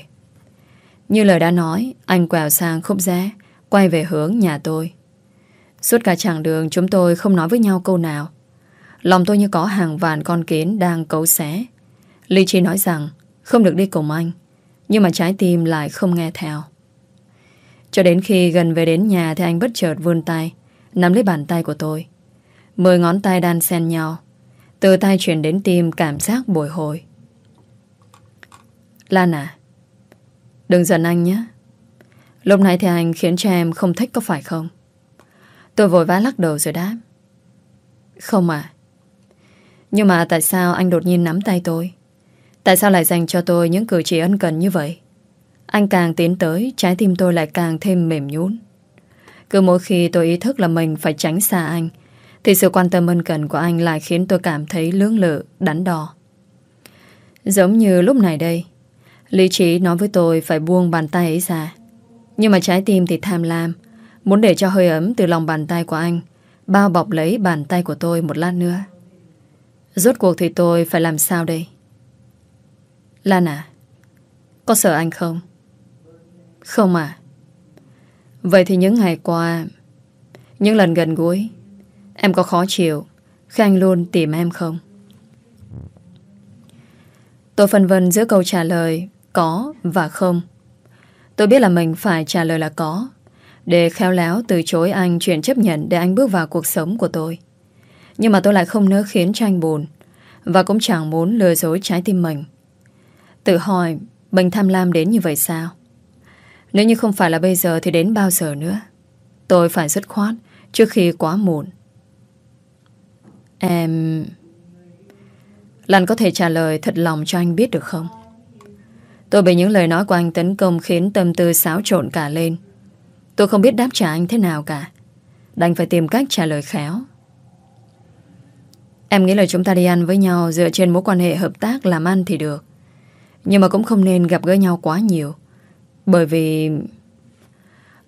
Như lời đã nói, anh quẹo sang khúc rẽ, quay về hướng nhà tôi. Suốt cả chặng đường chúng tôi không nói với nhau câu nào. Lòng tôi như có hàng vạn con kiến đang cấu xé. Lý Chi nói rằng không được đi cùng anh, nhưng mà trái tim lại không nghe theo. Cho đến khi gần về đến nhà thì anh bất chợt vươn tay, nắm lấy bàn tay của tôi. Mười ngón tay đan xen nhau, từ tay chuyển đến tim cảm giác bồi hồi. Lan à, đừng giận anh nhé. Lúc này thì anh khiến cho em không thích có phải không? Tôi vội vã lắc đầu rồi đáp. Không à. Nhưng mà tại sao anh đột nhiên nắm tay tôi? Tại sao lại dành cho tôi những cử chỉ ân cần như vậy? Anh càng tiến tới, trái tim tôi lại càng thêm mềm nhún. Cứ mỗi khi tôi ý thức là mình phải tránh xa anh, thì sự quan tâm ân cần của anh lại khiến tôi cảm thấy lưỡng lự, đắn đo. Giống như lúc này đây, lý trí nói với tôi phải buông bàn tay ấy ra. Nhưng mà trái tim thì tham lam, muốn để cho hơi ấm từ lòng bàn tay của anh bao bọc lấy bàn tay của tôi một lát nữa. Rốt cuộc thì tôi phải làm sao đây? Lan à, có sợ anh không? Không à Vậy thì những ngày qua Những lần gần gũi Em có khó chịu Khi anh luôn tìm em không Tôi phân vân giữa câu trả lời Có và không Tôi biết là mình phải trả lời là có để khéo léo từ chối anh Chuyện chấp nhận để anh bước vào cuộc sống của tôi. Nhưng mà tôi lại không nỡ khiến cho anh buồn, Và cũng chẳng muốn lừa dối trái tim mình. Tự hỏi Mình tham lam đến như vậy sao? Nếu như không phải là bây giờ Thì đến bao giờ nữa? Tôi phải dứt khoát Trước khi quá muộn. Em... Lan có thể trả lời thật lòng cho anh biết được không? Tôi bị những lời nói của anh tấn công khiến tâm tư xáo trộn cả lên. Tôi không biết đáp trả anh thế nào cả. Đành phải tìm cách trả lời khéo. Em nghĩ là chúng ta đi ăn với nhau dựa trên mối quan hệ hợp tác làm ăn thì được. Nhưng mà cũng không nên gặp gỡ nhau quá nhiều. Bởi vì...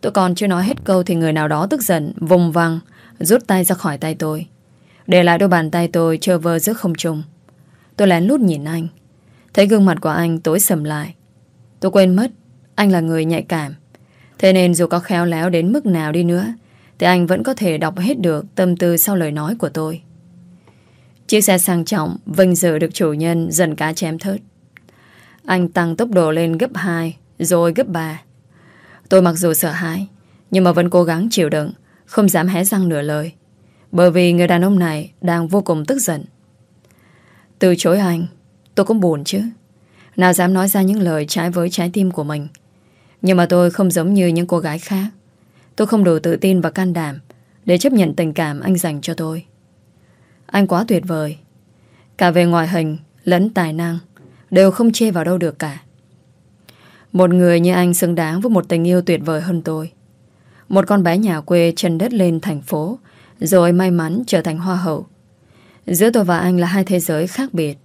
Tôi còn chưa nói hết câu thì người nào đó tức giận, vùng văng, rút tay ra khỏi tay tôi. Để lại đôi bàn tay tôi trơ vơ giữa không trung. Tôi lén lút nhìn anh. Thấy gương mặt của anh tối sầm lại. Tôi quên mất, anh là người nhạy cảm. Thế nên dù có khéo léo đến mức nào đi nữa, thì anh vẫn có thể đọc hết được tâm tư sau lời nói của tôi. Chiếc xe sang trọng, vinh dự được chủ nhân dần cá chém thớt. Anh tăng tốc độ lên gấp 2 rồi gấp ba Tôi mặc dù sợ hãi Nhưng mà vẫn cố gắng chịu đựng Không dám hé răng nửa lời Bởi vì người đàn ông này đang vô cùng tức giận Từ chối anh Tôi cũng buồn chứ Nào dám nói ra những lời trái với trái tim của mình nhưng mà tôi không giống như những cô gái khác Tôi không đủ tự tin và can đảm Để chấp nhận tình cảm anh dành cho tôi Anh quá tuyệt vời Cả về ngoại hình lẫn tài năng Đều không chê vào đâu được cả một người như anh xứng đáng với một tình yêu tuyệt vời hơn tôi. Một con bé nhà quê chân đất lên thành phố, rồi may mắn trở thành hoa hậu. Giữa tôi và anh là hai thế giới khác biệt.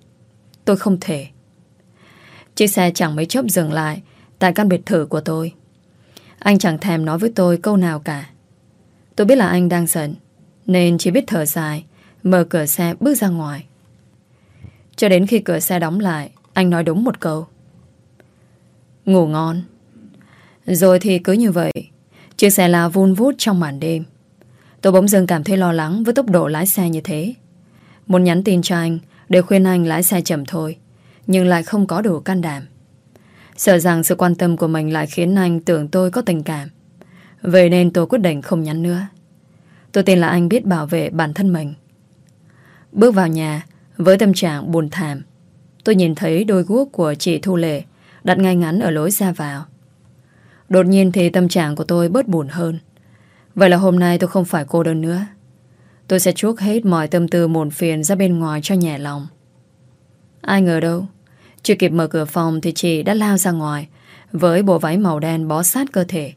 Tôi không thể. Chiếc xe chẳng mấy chốc dừng lại tại căn biệt thự của tôi. Anh chẳng thèm nói với tôi câu nào cả. Tôi biết là anh đang giận, nên chỉ biết thở dài, mở cửa xe bước ra ngoài. Cho đến khi cửa xe đóng lại, anh nói đúng một câu. Ngủ ngon Rồi thì cứ như vậy Chiếc xe là vun vút trong màn đêm Tôi bỗng dưng cảm thấy lo lắng Với tốc độ lái xe như thế Muốn nhắn tin cho anh Để khuyên anh lái xe chậm thôi Nhưng lại không có đủ can đảm Sợ rằng sự quan tâm của mình lại khiến anh tưởng tôi có tình cảm. Vậy nên tôi quyết định không nhắn nữa. Tôi tin là anh biết bảo vệ bản thân mình. Bước vào nhà, với tâm trạng buồn thảm, tôi nhìn thấy đôi guốc của chị Thu Lệ đặt ngay ngắn ở lối ra vào. Đột nhiên thì tâm trạng của tôi bớt buồn hơn. Vậy là hôm nay tôi không phải cô đơn nữa. Tôi sẽ chuốc hết mọi tâm tư muộn phiền ra bên ngoài cho nhẹ lòng. Ai ngờ đâu, chưa kịp mở cửa phòng thì chị đã lao ra ngoài với bộ váy màu đen bó sát cơ thể.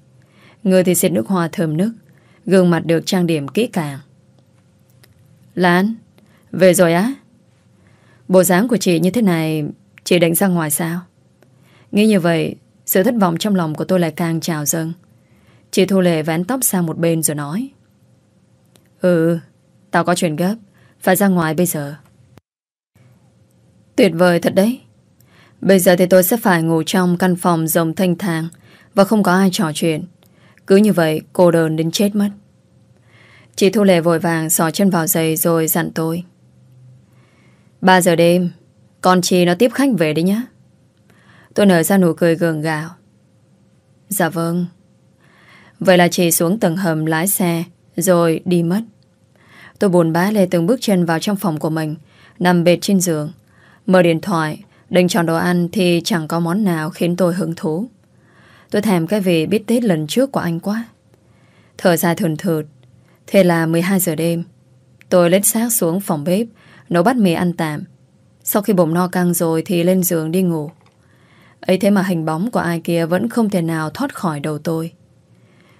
Người thì xịt nước hoa thơm nức, gương mặt được trang điểm kỹ càng. Lan, về rồi á? Bộ dáng của chị như thế này, chị định ra ngoài sao? Nghĩ như vậy, sự thất vọng trong lòng của tôi lại càng trào dâng. Chị Thu Lệ vén tóc sang một bên rồi nói. Ừ, tao có chuyện gấp, phải ra ngoài bây giờ. Tuyệt vời thật đấy. Bây giờ thì tôi sẽ phải ngủ trong căn phòng rộng thanh thang và không có ai trò chuyện. Cứ như vậy cô đơn đến chết mất. Chị Thu Lệ vội vàng xò chân vào giày rồi dặn tôi. 3 giờ đêm, con chị nó tiếp khách về đi nhé. Tôi nở ra nụ cười gường gạo. Dạ vâng. Vậy là chị xuống tầng hầm lái xe rồi đi mất. Tôi buồn bã lê từng bước chân vào trong phòng của mình, nằm bệt trên giường. Mở điện thoại, đừng chọn đồ ăn thì chẳng có món nào khiến tôi hứng thú. Tôi thèm cái vị bít Tết lần trước của anh quá. Thở dài thườn thượt. Thế là 12 giờ đêm. Tôi lết xác xuống phòng bếp, nấu bát mì ăn tạm. Sau khi bụng no căng rồi thì lên giường đi ngủ. ấy thế mà hình bóng của ai kia vẫn không thể nào thoát khỏi đầu tôi.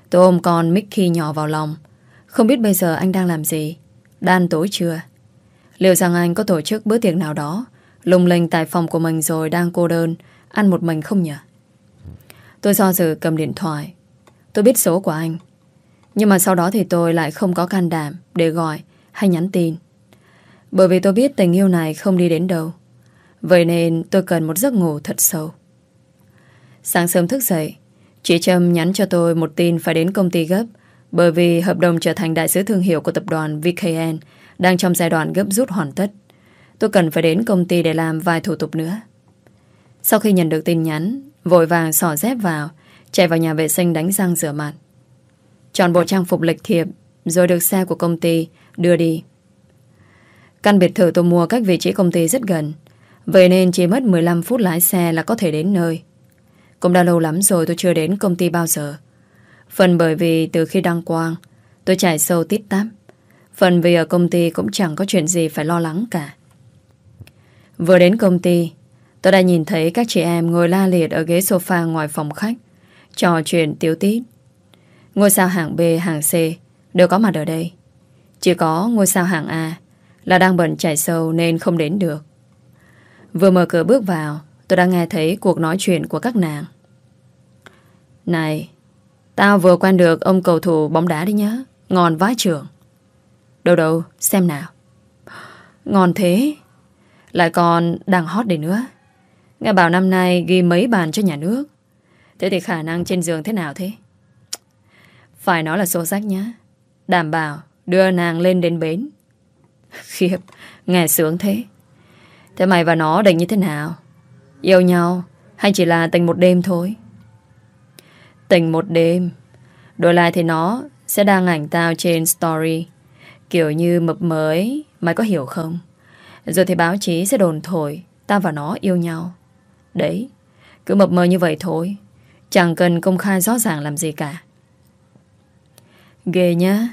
Tôi ôm con Mickey nhỏ vào lòng. Không biết bây giờ anh đang làm gì. Đan tối chưa? Liệu rằng anh có tổ chức bữa tiệc nào đó lung linh tại phòng của mình rồi đang cô đơn ăn một mình không nhỉ? Tôi do dự cầm điện thoại. Tôi biết số của anh. Nhưng mà sau đó thì tôi lại không có can đảm để gọi hay nhắn tin. Bởi vì tôi biết tình yêu này không đi đến đâu. Vậy nên tôi cần một giấc ngủ thật sâu. Sáng sớm thức dậy, chị Trâm nhắn cho tôi một tin phải đến công ty gấp bởi vì hợp đồng trở thành đại sứ thương hiệu của tập đoàn VKN đang trong giai đoạn gấp rút hoàn tất. Tôi cần phải đến công ty để làm vài thủ tục nữa. Sau khi nhận được tin nhắn, vội vàng sỏ dép vào, chạy vào nhà vệ sinh đánh răng rửa mặt. Chọn bộ trang phục lịch thiệp, rồi được xe của công ty đưa đi. Căn biệt thự tôi mua cách vị trí công ty rất gần, vậy nên chỉ mất 15 phút lái xe là có thể đến nơi. Cũng đã lâu lắm rồi tôi chưa đến công ty bao giờ. Phần bởi vì từ khi đăng quang, tôi chạy sâu tít tắp. Phần vì ở công ty cũng chẳng có chuyện gì phải lo lắng cả. Vừa đến công ty, tôi đã nhìn thấy các chị em ngồi la liệt ở ghế sofa ngoài phòng khách, trò chuyện tiếu tít. Ngôi sao hạng B, hạng C đều có mặt ở đây. Chỉ có ngôi sao hạng A là đang bận chạy sâu nên không đến được. Vừa mở cửa bước vào, tôi đã nghe thấy cuộc nói chuyện của các nàng. Này, tao vừa quen được ông cầu thủ bóng đá đi nhá, ngon vái trưởng. Đâu đâu, xem nào. Ngon thế, lại còn đang hot để nữa. Nghe bảo năm nay ghi mấy bàn cho nhà nước. Thế thì khả năng trên giường thế nào thế? Phải nói là số sách nhá. Đảm bảo đưa nàng lên đến bến. Khiếp, nghe sướng thế. Thế mày và nó định như thế nào? Yêu nhau hay chỉ là tình một đêm thôi? Tình một đêm. Đổi lại thì nó sẽ đăng ảnh tao trên story. Kiểu như mập mới, mày có hiểu không? Rồi thì báo chí sẽ đồn thổi ta và nó yêu nhau. Đấy, cứ mập mờ như vậy thôi. Chẳng cần công khai rõ ràng làm gì cả. Ghê nhá.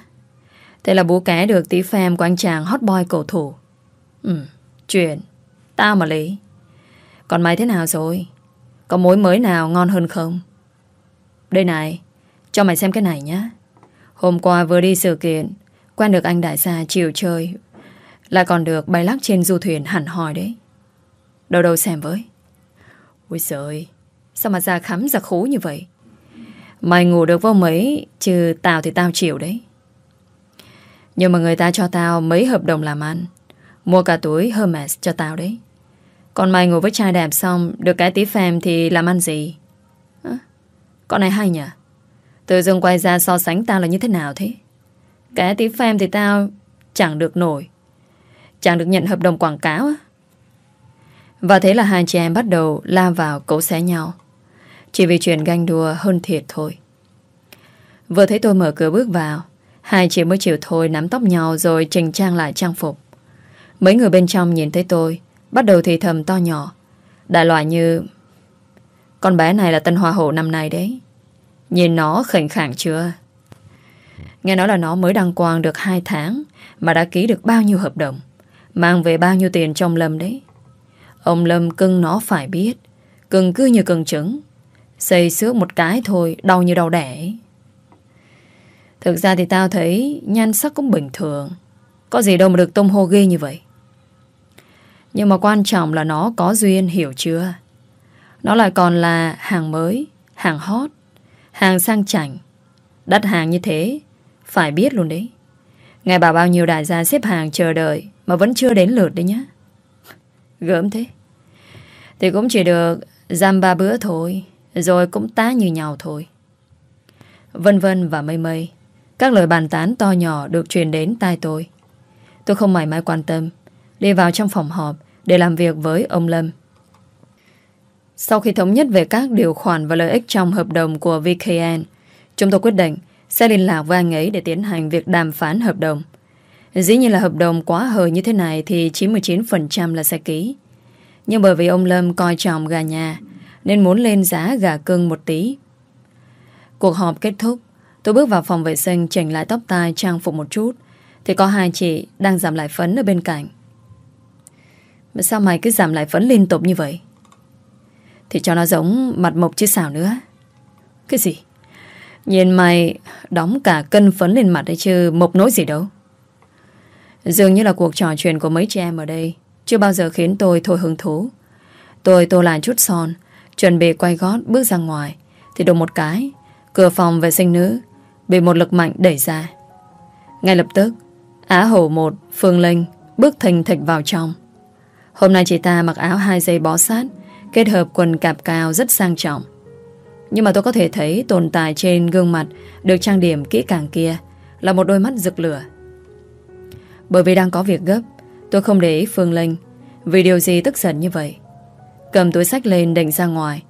Thế là bố ké được tí phèm của anh chàng hot boy cầu thủ. Ừ, chuyện Tao mà lấy. Còn mày thế nào rồi? Có mối mới nào ngon hơn không? Đây này Cho mày xem cái này nhá. Hôm qua vừa đi sự kiện Quen được anh đại gia chiều chơi lại còn được bay lắc trên du thuyền hẳn hòi đấy. Đâu đâu xem với. Ôi trời Sao mà ra khắm ra khố như vậy? Mày ngủ được vô mấy Chứ tao thì tao chịu đấy. Nhưng mà người ta cho tao Mấy hợp đồng làm ăn. Mua cả túi Hermes cho tao đấy. Còn mày ngủ với trai đẹp xong Được cái tí phèm thì làm ăn gì? À, Con này hay nhỉ Tự dưng quay ra so sánh tao là như thế nào thế? Cái tí phèm thì tao Chẳng được nổi chàng được nhận hợp đồng quảng cáo. Và thế là hai chị em bắt đầu la vào cấu xé nhau. Chỉ vì chuyện ganh đùa hơn thiệt thôi. Vừa thấy tôi mở cửa bước vào, Hai chị mới chịu thôi nắm tóc nhau Rồi trình trang lại trang phục. Mấy người bên trong nhìn thấy tôi, Bắt đầu thì thầm to nhỏ. Đại loại như, Con bé này là tân hoa hậu năm nay đấy. Nhìn nó khảnh khẳng chưa? Nghe nói là nó mới đăng quang được 2 tháng Mà đã ký được bao nhiêu hợp đồng. Mang về bao nhiêu tiền trong Lâm đấy? Ông Lâm cưng nó phải biết. Cưng cứ như cưng trứng. Xây xước một cái thôi, Đau như đau đẻ Thực ra thì tao thấy Nhan sắc cũng bình thường. Có gì đâu mà được tung hô ghê như vậy. Nhưng mà quan trọng là nó có duyên, hiểu chưa? Nó lại còn là hàng mới, Hàng hot, Hàng sang chảnh. Đắt hàng như thế, Phải biết luôn đấy. Ngài bảo bao nhiêu đại gia xếp hàng chờ đợi. Mà vẫn chưa đến lượt đấy nhá. Gớm thế. Thì cũng chỉ được Giam ba bữa thôi, Rồi cũng tá như nhau thôi. Vân vân và mây mây, Các lời bàn tán to nhỏ Được truyền đến tai tôi. Tôi không mảy may quan tâm, Đi vào trong phòng họp Để làm việc với ông Lâm. Sau khi thống nhất về các điều khoản Và lợi ích trong hợp đồng của VKN Chúng tôi quyết định Sẽ liên lạc với anh ấy để tiến hành việc đàm phán hợp đồng. Dĩ nhiên là hợp đồng quá hời như thế này Thì 99% là sẽ ký. Nhưng bởi vì ông Lâm coi trọng gà nhà, Nên muốn lên giá gà cưng một tí. Cuộc họp kết thúc, Tôi bước vào phòng vệ sinh chỉnh lại tóc tai, trang phục một chút. Thì có hai chị đang giảm lại phấn ở bên cạnh. Mà sao mày cứ giảm lại phấn liên tục như vậy? Thì cho nó giống mặt mộc chứ xảo nữa. Cái gì? Nhìn mày đóng cả cân phấn lên mặt đấy chứ, mộc nối gì đâu. Dường như là cuộc trò chuyện của mấy chị em ở đây Chưa bao giờ khiến tôi thôi hứng thú. Tôi tô lại chút son, Chuẩn bị quay gót bước ra ngoài, Thì đột một cái, Cửa phòng vệ sinh nữ Bị một lực mạnh đẩy ra. Ngay lập tức, Á hổ một, Phương Linh Bước thình thịch vào trong. Hôm nay chị ta mặc áo hai dây bó sát, Kết hợp quần cạp cao rất sang trọng. Nhưng mà tôi có thể thấy Tồn tại trên gương mặt Được trang điểm kỹ càng kia Là một đôi mắt rực lửa bởi vì đang có việc gấp, Tôi không để ý Phương Linh. Vì điều gì tức giận như vậy? Cầm túi sách lên định ra ngoài,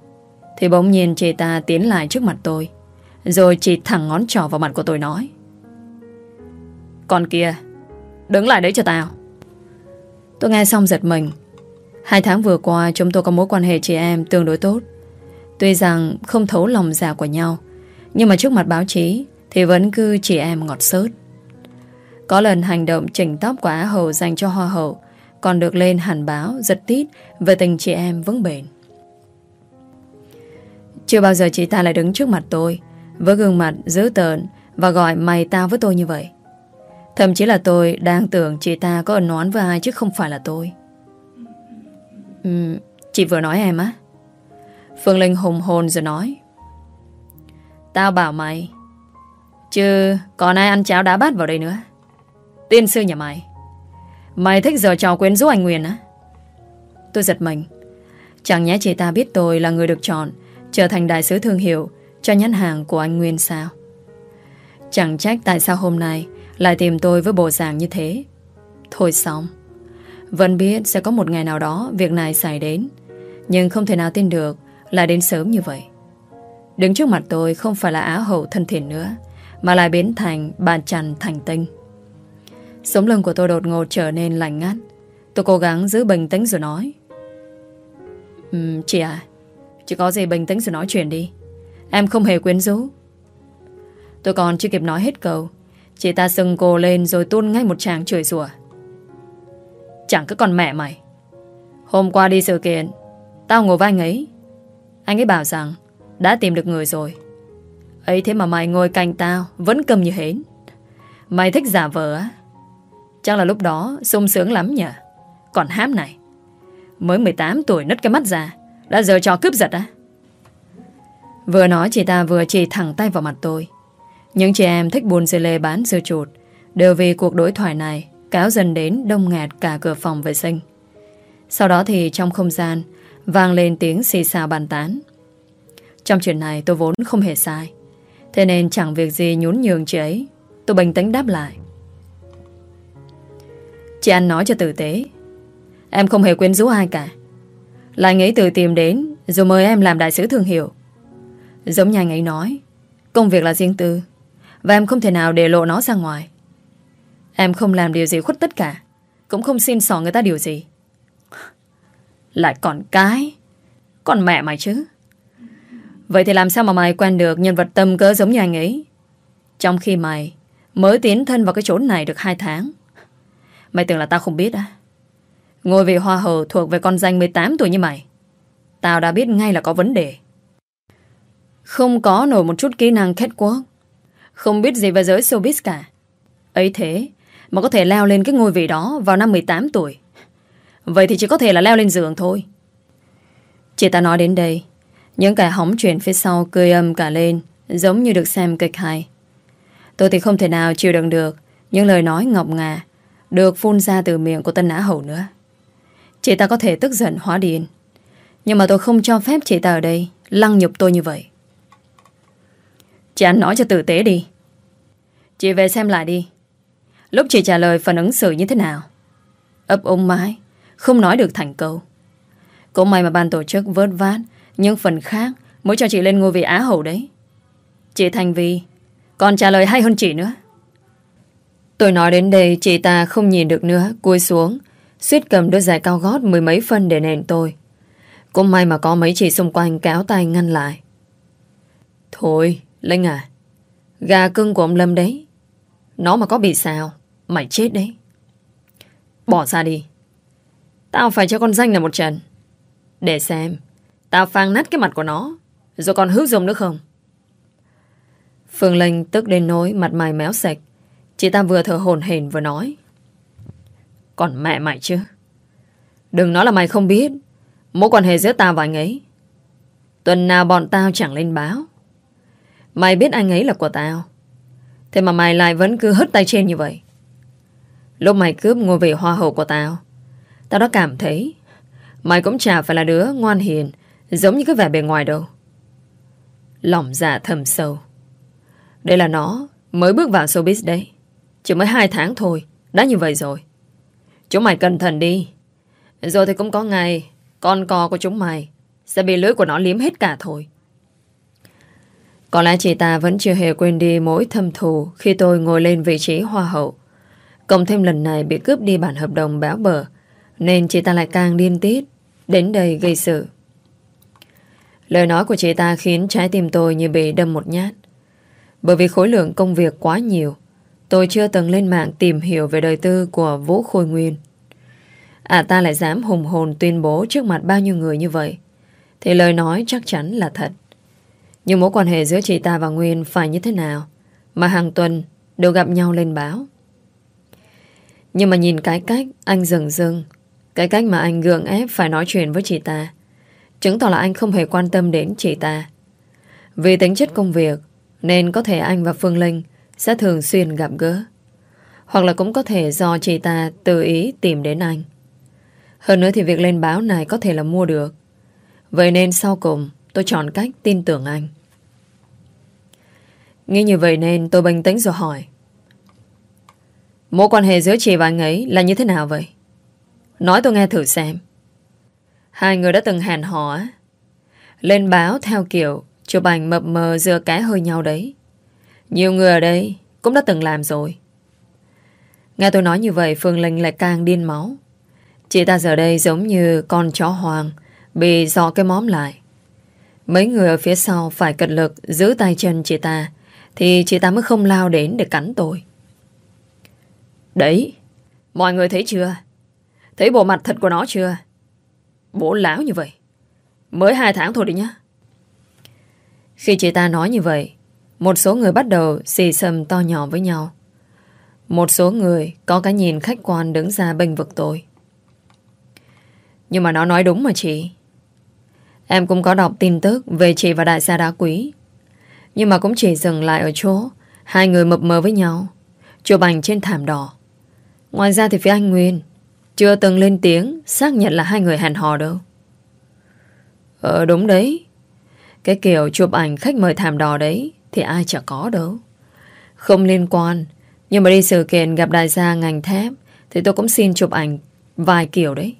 Thì bỗng nhiên chị ta tiến lại trước mặt tôi, Rồi chỉ thẳng ngón trỏ vào mặt của tôi nói, Con kia, Đứng lại đấy cho tao. Tôi nghe xong giật mình. Hai tháng vừa qua, chúng tôi có mối quan hệ chị em tương đối tốt. Tuy rằng không thấu lòng giả của nhau, Nhưng mà trước mặt báo chí Thì vẫn cứ chị em ngọt sớt có lần hành động chỉnh tóc của Á Hậu dành cho Hoa Hậu còn được lên hẳn báo giật tít về tình chị em vững bền. Chưa bao giờ chị ta lại đứng trước mặt tôi với gương mặt dữ tợn và gọi mày tao với tôi như vậy. Thậm chí là tôi đang tưởng chị ta có ẩn nón với ai chứ không phải là tôi. Uhm, chị vừa nói em á? Phương Linh hùng hồn rồi nói. Tao bảo mày Chứ còn ai ăn cháo đá bát vào đây nữa Tiên sư nhà mày Mày thích giờ trò quyến rũ anh Nguyên á. Tôi giật mình. Chẳng nhẽ chị ta biết tôi là người được chọn, Trở thành đại sứ thương hiệu Cho nhãn hàng của anh Nguyên sao? Chẳng trách tại sao hôm nay Lại tìm tôi với bộ dạng như thế. Thôi xong. Vẫn biết sẽ có một ngày nào đó Việc này xảy đến, Nhưng không thể nào tin được Là đến sớm như vậy. Đứng trước mặt tôi không phải là á hậu thân thiện nữa, Mà lại biến thành bàn chằn thành tinh. Sống lưng của tôi đột ngột trở nên lạnh ngắt. Tôi cố gắng giữ bình tĩnh rồi nói. Um, Chị à Chị có gì bình tĩnh rồi nói chuyện đi. Em không hề quyến rũ. Tôi còn chưa kịp nói hết câu Chị ta sừng cô lên rồi tuôn ngay một tràng chửi rủa. Chẳng có con mẹ mày. Hôm qua đi sự kiện Tao ngồi với anh ấy. Anh ấy bảo rằng Đã tìm được người rồi. Ấy thế mà mày ngồi cạnh tao Vẫn cầm như hến. Mày thích giả vờ á. Chắc là lúc đó sung sướng lắm nhỉ. Còn hám này, Mới 18 tuổi nứt cái mắt ra, Đã giờ cho cướp giật á. Vừa nói chị ta vừa chỉ thẳng tay vào mặt tôi. Những chị em thích buôn dưa lê bán dưa chuột, Đều vì cuộc đối thoại này Cáo dần đến đông nghẹt cả cửa phòng vệ sinh. Sau đó thì trong không gian, Vang lên tiếng xì xào bàn tán. Trong chuyện này tôi vốn không hề sai, Thế nên chẳng việc gì nhún nhường chị ấy, Tôi bình tĩnh đáp lại. Chị anh nói cho tử tế. Em không hề quyến rũ ai cả. Là anh ấy tự tìm đến Rồi mời em làm đại sứ thương hiệu. Giống như anh ấy nói, Công việc là riêng tư, Và em không thể nào để lộ nó ra ngoài. Em không làm điều gì khuất tất cả, Cũng không xin xỏ người ta điều gì. Lại còn cái Còn mẹ mày chứ. Vậy thì làm sao mà mày quen được nhân vật tâm cỡ giống như anh ấy? Trong khi mày Mới tiến thân vào cái chỗ này được 2 tháng Mày tưởng là tao không biết á, Ngôi vị hoa hậu thuộc về con danh 18 tuổi như mày. Tao đã biết ngay là có vấn đề. Không có nổi một chút kỹ năng kết quốc Không biết gì về giới showbiz cả. Ấy thế Mà có thể leo lên cái ngôi vị đó Vào năm 18 tuổi. Vậy thì chỉ có thể là leo lên giường thôi. Chị ta nói đến đây Những kẻ hóng chuyện phía sau cười âm cả lên Giống như được xem kịch hay. Tôi thì không thể nào chịu đựng được Những lời nói ngọc ngà được phun ra từ miệng của tân á hậu nữa. Chị ta có thể tức giận hóa điên. Nhưng mà tôi không cho phép chị ta ở đây Lăng nhục tôi như vậy. Chị ăn nói cho tử tế đi. Chị về xem lại đi. Lúc chị trả lời phần ứng xử như thế nào? Ấp ôm mái Không nói được thành câu. Cũng may mà ban tổ chức vớt vát Nhưng phần khác mới cho chị lên ngôi vị Á hậu đấy. Chị Thành Vi Còn trả lời hay hơn chị nữa. Tôi nói đến đây, chị ta không nhìn được nữa, Cúi xuống. Suýt cầm đôi giày cao gót mười mấy phân để nền tôi. Cũng may mà có mấy chị xung quanh kéo tay ngăn lại. Thôi, Linh à Gà cưng của ông Lâm đấy. Nó mà có bị sao Mày chết đấy. Bỏ ra đi. Tao phải cho con danh là một trận. Để xem, Tao phang nát cái mặt của nó, Rồi còn hữu dụng nữa không? Phương Linh tức đến nỗi Mặt mày méo sạch. Chị ta vừa thở hồn hển vừa nói. Còn mẹ mày chứ? Đừng nói là mày không biết. Mối quan hệ giữa tao và anh ấy, Tuần nào bọn tao chẳng lên báo. Mày biết anh ấy là của tao, Thế mà mày lại vẫn cứ hất tay trên như vậy. Lúc mày cướp ngôi vị hoa hậu của tao Tao đã cảm thấy Mày cũng chả phải là đứa ngoan hiền, Giống như cái vẻ bề ngoài đâu. Lòng dạ thầm sâu. Đây là nó Mới bước vào showbiz đấy. Chỉ mới hai tháng thôi, Đã như vậy rồi. Chúng mày cẩn thận đi. Rồi thì cũng có ngày, Con cò của chúng mày Sẽ bị lưới của nó liếm hết cả thôi. Có lẽ chị ta vẫn chưa hề quên đi Mỗi thâm thù Khi tôi ngồi lên vị trí hoa hậu. Cộng thêm lần này bị cướp đi bản hợp đồng béo bở, Nên chị ta lại càng điên tiết, Đến đây gây sự. Lời nói của chị ta khiến trái tim tôi như bị đâm một nhát. Bởi vì khối lượng công việc quá nhiều Tôi chưa từng lên mạng tìm hiểu về đời tư của Vũ Khôi Nguyên. À ta lại dám hùng hồn tuyên bố trước mặt bao nhiêu người như vậy? Thì lời nói chắc chắn là thật. Nhưng mối quan hệ giữa chị ta và Nguyên phải như thế nào Mà hàng tuần đều gặp nhau lên báo? Nhưng mà nhìn cái cách anh dừng dừng Cái cách mà anh gượng ép phải nói chuyện với chị ta, Chứng tỏ là anh không hề quan tâm đến chị ta. Vì tính chất công việc, Nên có thể anh và Phương Linh sẽ thường xuyên gặp gỡ Hoặc là cũng có thể do chị ta tự ý tìm đến anh Hơn nữa thì việc lên báo này có thể là mua được Vậy nên sau cùng, tôi chọn cách tin tưởng anh Nghĩ như vậy nên tôi bình tĩnh rồi hỏi Mối quan hệ giữa chị và anh ấy là như thế nào vậy? Nói tôi nghe thử xem. Hai người đã từng hẹn hò Lên báo theo kiểu chụp ảnh mập mờ dừa cái hơi nhau đấy. Nhiều người ở đây cũng đã từng làm rồi. Nghe tôi nói như vậy Phương Linh lại càng điên máu. Chị ta giờ đây giống như con chó hoàng bị dọ cái móm lại. Mấy người ở phía sau phải cật lực giữ tay chân chị ta thì chị ta mới không lao đến để cắn tôi. Đấy, mọi người thấy chưa? Thấy bộ mặt thật của nó chưa? Bố láo như vậy. Mới hai tháng thôi đi nhá. Khi chị ta nói như vậy, một số người bắt đầu xì xầm to nhỏ với nhau. Một số người có cái nhìn khách quan đứng ra bênh vực tôi. Nhưng mà nó nói đúng mà chị. Em cũng có đọc tin tức về chị và đại gia đá quý. Nhưng mà cũng chỉ dừng lại ở chỗ hai người mập mờ với nhau, chụp ảnh trên thảm đỏ. Ngoài ra thì phía anh Nguyên Chưa từng lên tiếng Xác nhận là hai người hẹn hò đâu Ờ đúng đấy Cái kiểu chụp ảnh khách mời thảm đỏ đấy thì ai chả có đâu Không liên quan Nhưng mà đi sự kiện gặp đại gia ngành thép Thì tôi cũng xin chụp ảnh Vài kiểu đấy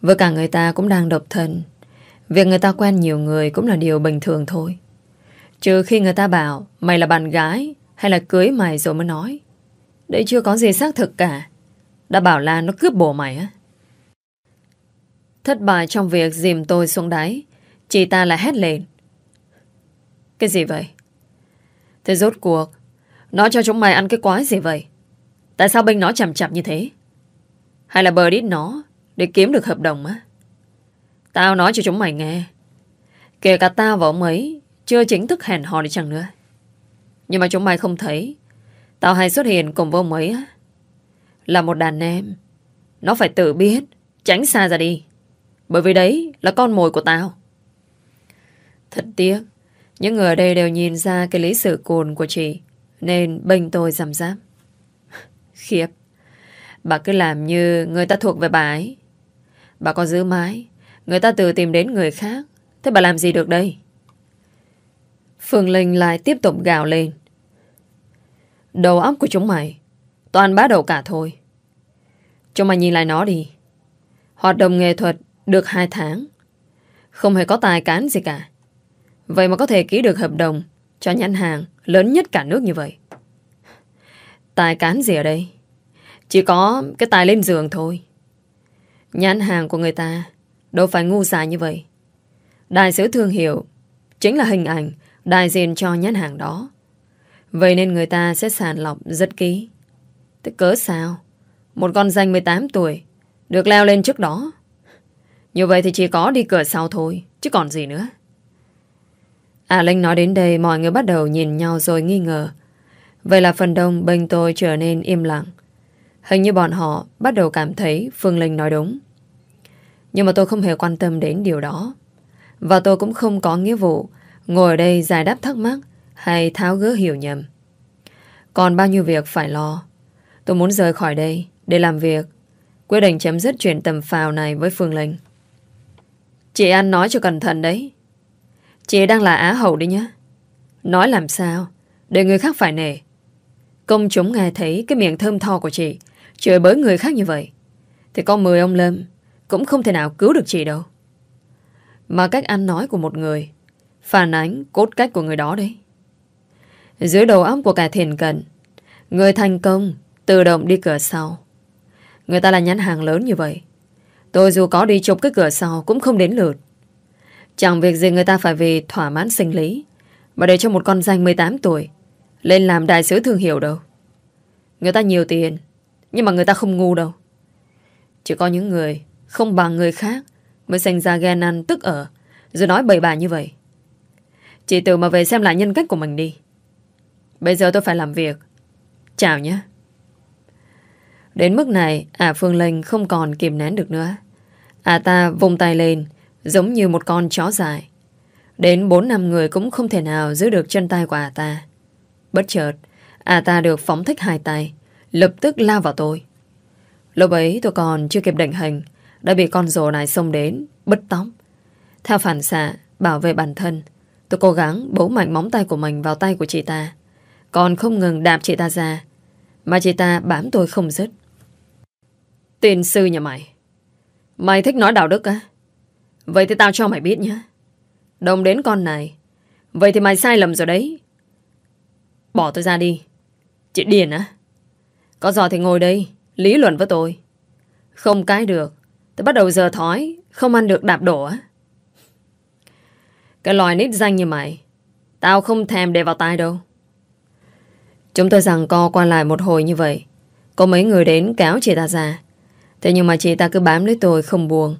Với cả người ta cũng đang độc thân Việc người ta quen nhiều người cũng là điều bình thường thôi. Trừ khi người ta bảo mày là bạn gái hay là cưới mày rồi mới nói. Đấy chưa có gì xác thực cả. Đã bảo là nó cướp bồ mày á. Thất bại trong việc dìm tôi xuống đáy, chị ta lại hét lên. Cái gì vậy? Thế rốt cuộc, nó cho chúng mày ăn cái quái gì vậy? Tại sao bên nó chậm chậm như thế? Hay là bờ đít nó để kiếm được hợp đồng á? Tao nói cho chúng mày nghe. Kể cả tao và ông ấy chưa chính thức hẹn hò đi chẳng nữa. Nhưng mà chúng mày không thấy Tao hay xuất hiện cùng với ông ấy á Là một đàn em Nó phải tự biết Tránh xa ra đi Bởi vì đấy là con mồi của tao Thật tiếc những người ở đây đều nhìn ra cái lý sự cồn của chị Nên bênh tôi giảm giáp Khiếp. Bà cứ làm như người ta thuộc về bà ấy. Bà có giữ mãi, Người ta tự tìm đến người khác. Thế bà làm gì được đây? Phương Linh lại tiếp tục gào lên. Đầu óc của chúng mày Toàn bá đầu cả thôi. Chúng mày nhìn lại nó đi. Hoạt động nghệ thuật được 2 tháng. Không hề có tài cán gì cả. Vậy mà có thể ký được hợp đồng Cho nhãn hàng lớn nhất cả nước như vậy. Tài cán gì ở đây? Chỉ có cái tài lên giường thôi. Nhãn hàng của người ta Đâu phải ngu xài như vậy. Đại sứ thương hiệu Chính là hình ảnh Đại diện cho nhãn hàng đó. Vậy nên người ta sẽ sàng lọc rất kỹ. Thế cớ sao? Một con danh 18 tuổi Được leo lên trước đó. Như vậy thì chỉ có đi cửa sau thôi, Chứ còn gì nữa. À Linh nói đến đây, Mọi người bắt đầu nhìn nhau rồi nghi ngờ Vậy là phần đông bên tôi trở nên im lặng Hình như bọn họ Bắt đầu cảm thấy Phương Linh nói đúng Nhưng mà tôi không hề quan tâm đến điều đó Và tôi cũng không có nghĩa vụ Ngồi ở đây giải đáp thắc mắc hay tháo gỡ hiểu nhầm. Còn bao nhiêu việc phải lo. Tôi muốn rời khỏi đây để làm việc. Quyết định chấm dứt chuyện tầm phào này với Phương Linh. Chị An nói cho cẩn thận đấy. Chị đang là á hậu đấy nhá. Nói làm sao để người khác phải nể. Công chúng nghe thấy cái miệng thơm tho của chị chửi bới người khác như vậy. Thì có mười ông Lâm, cũng không thể nào cứu được chị đâu. Mà cách ăn nói của một người, phản ánh cốt cách của người đó đấy. Dưới đầu óc của cả thiền cận, Người thành công Tự động đi cửa sau Người ta là nhãn hàng lớn như vậy Tôi dù có đi chụp cái cửa sau Cũng không đến lượt Chẳng việc gì người ta phải vì thỏa mãn sinh lý. Mà để cho một con danh 18 tuổi Lên làm đại sứ thương hiệu đâu. Người ta nhiều tiền, Nhưng mà người ta không ngu đâu. Chỉ có những người Không bằng người khác Mới sinh ra ghen ăn tức ở, Rồi nói bậy bạ như vậy. Chị tự mà về xem lại nhân cách của mình đi. Bây giờ tôi phải làm việc. Chào nhé. Đến mức này À Phương Linh không còn kìm nén được nữa. À ta vùng tay lên Giống như một con chó dài. Đến 4 năm người cũng không thể nào Giữ được chân tay của à ta. Bất chợt À ta được phóng thích hai tay, Lập tức lao vào tôi. Lúc ấy tôi còn chưa kịp định hình, Đã bị con rồ này xông đến, Bứt tóc. Theo phản xạ, bảo vệ bản thân, Tôi cố gắng bấu mạnh móng tay của mình vào tay của chị ta. Còn không ngừng đạp chị ta ra, Mà chị ta bám tôi không dứt. Tiền sư nhà mày Mày thích nói đạo đức á? Vậy thì tao cho mày biết nhé. Đồng đến con này. Vậy thì mày sai lầm rồi đấy. Bỏ tôi ra đi. Chị Điền á. Có giò thì ngồi đây, Lý luận với tôi. Không cái được. Tôi bắt đầu giờ thói, Không ăn được đạp đổ á. Cái loài nít danh như mày, Tao không thèm để vào tai đâu. Chúng tôi rằng co qua lại một hồi như vậy. Có mấy người đến kéo chị ta ra. Thế nhưng mà chị ta cứ bám lấy tôi không buông.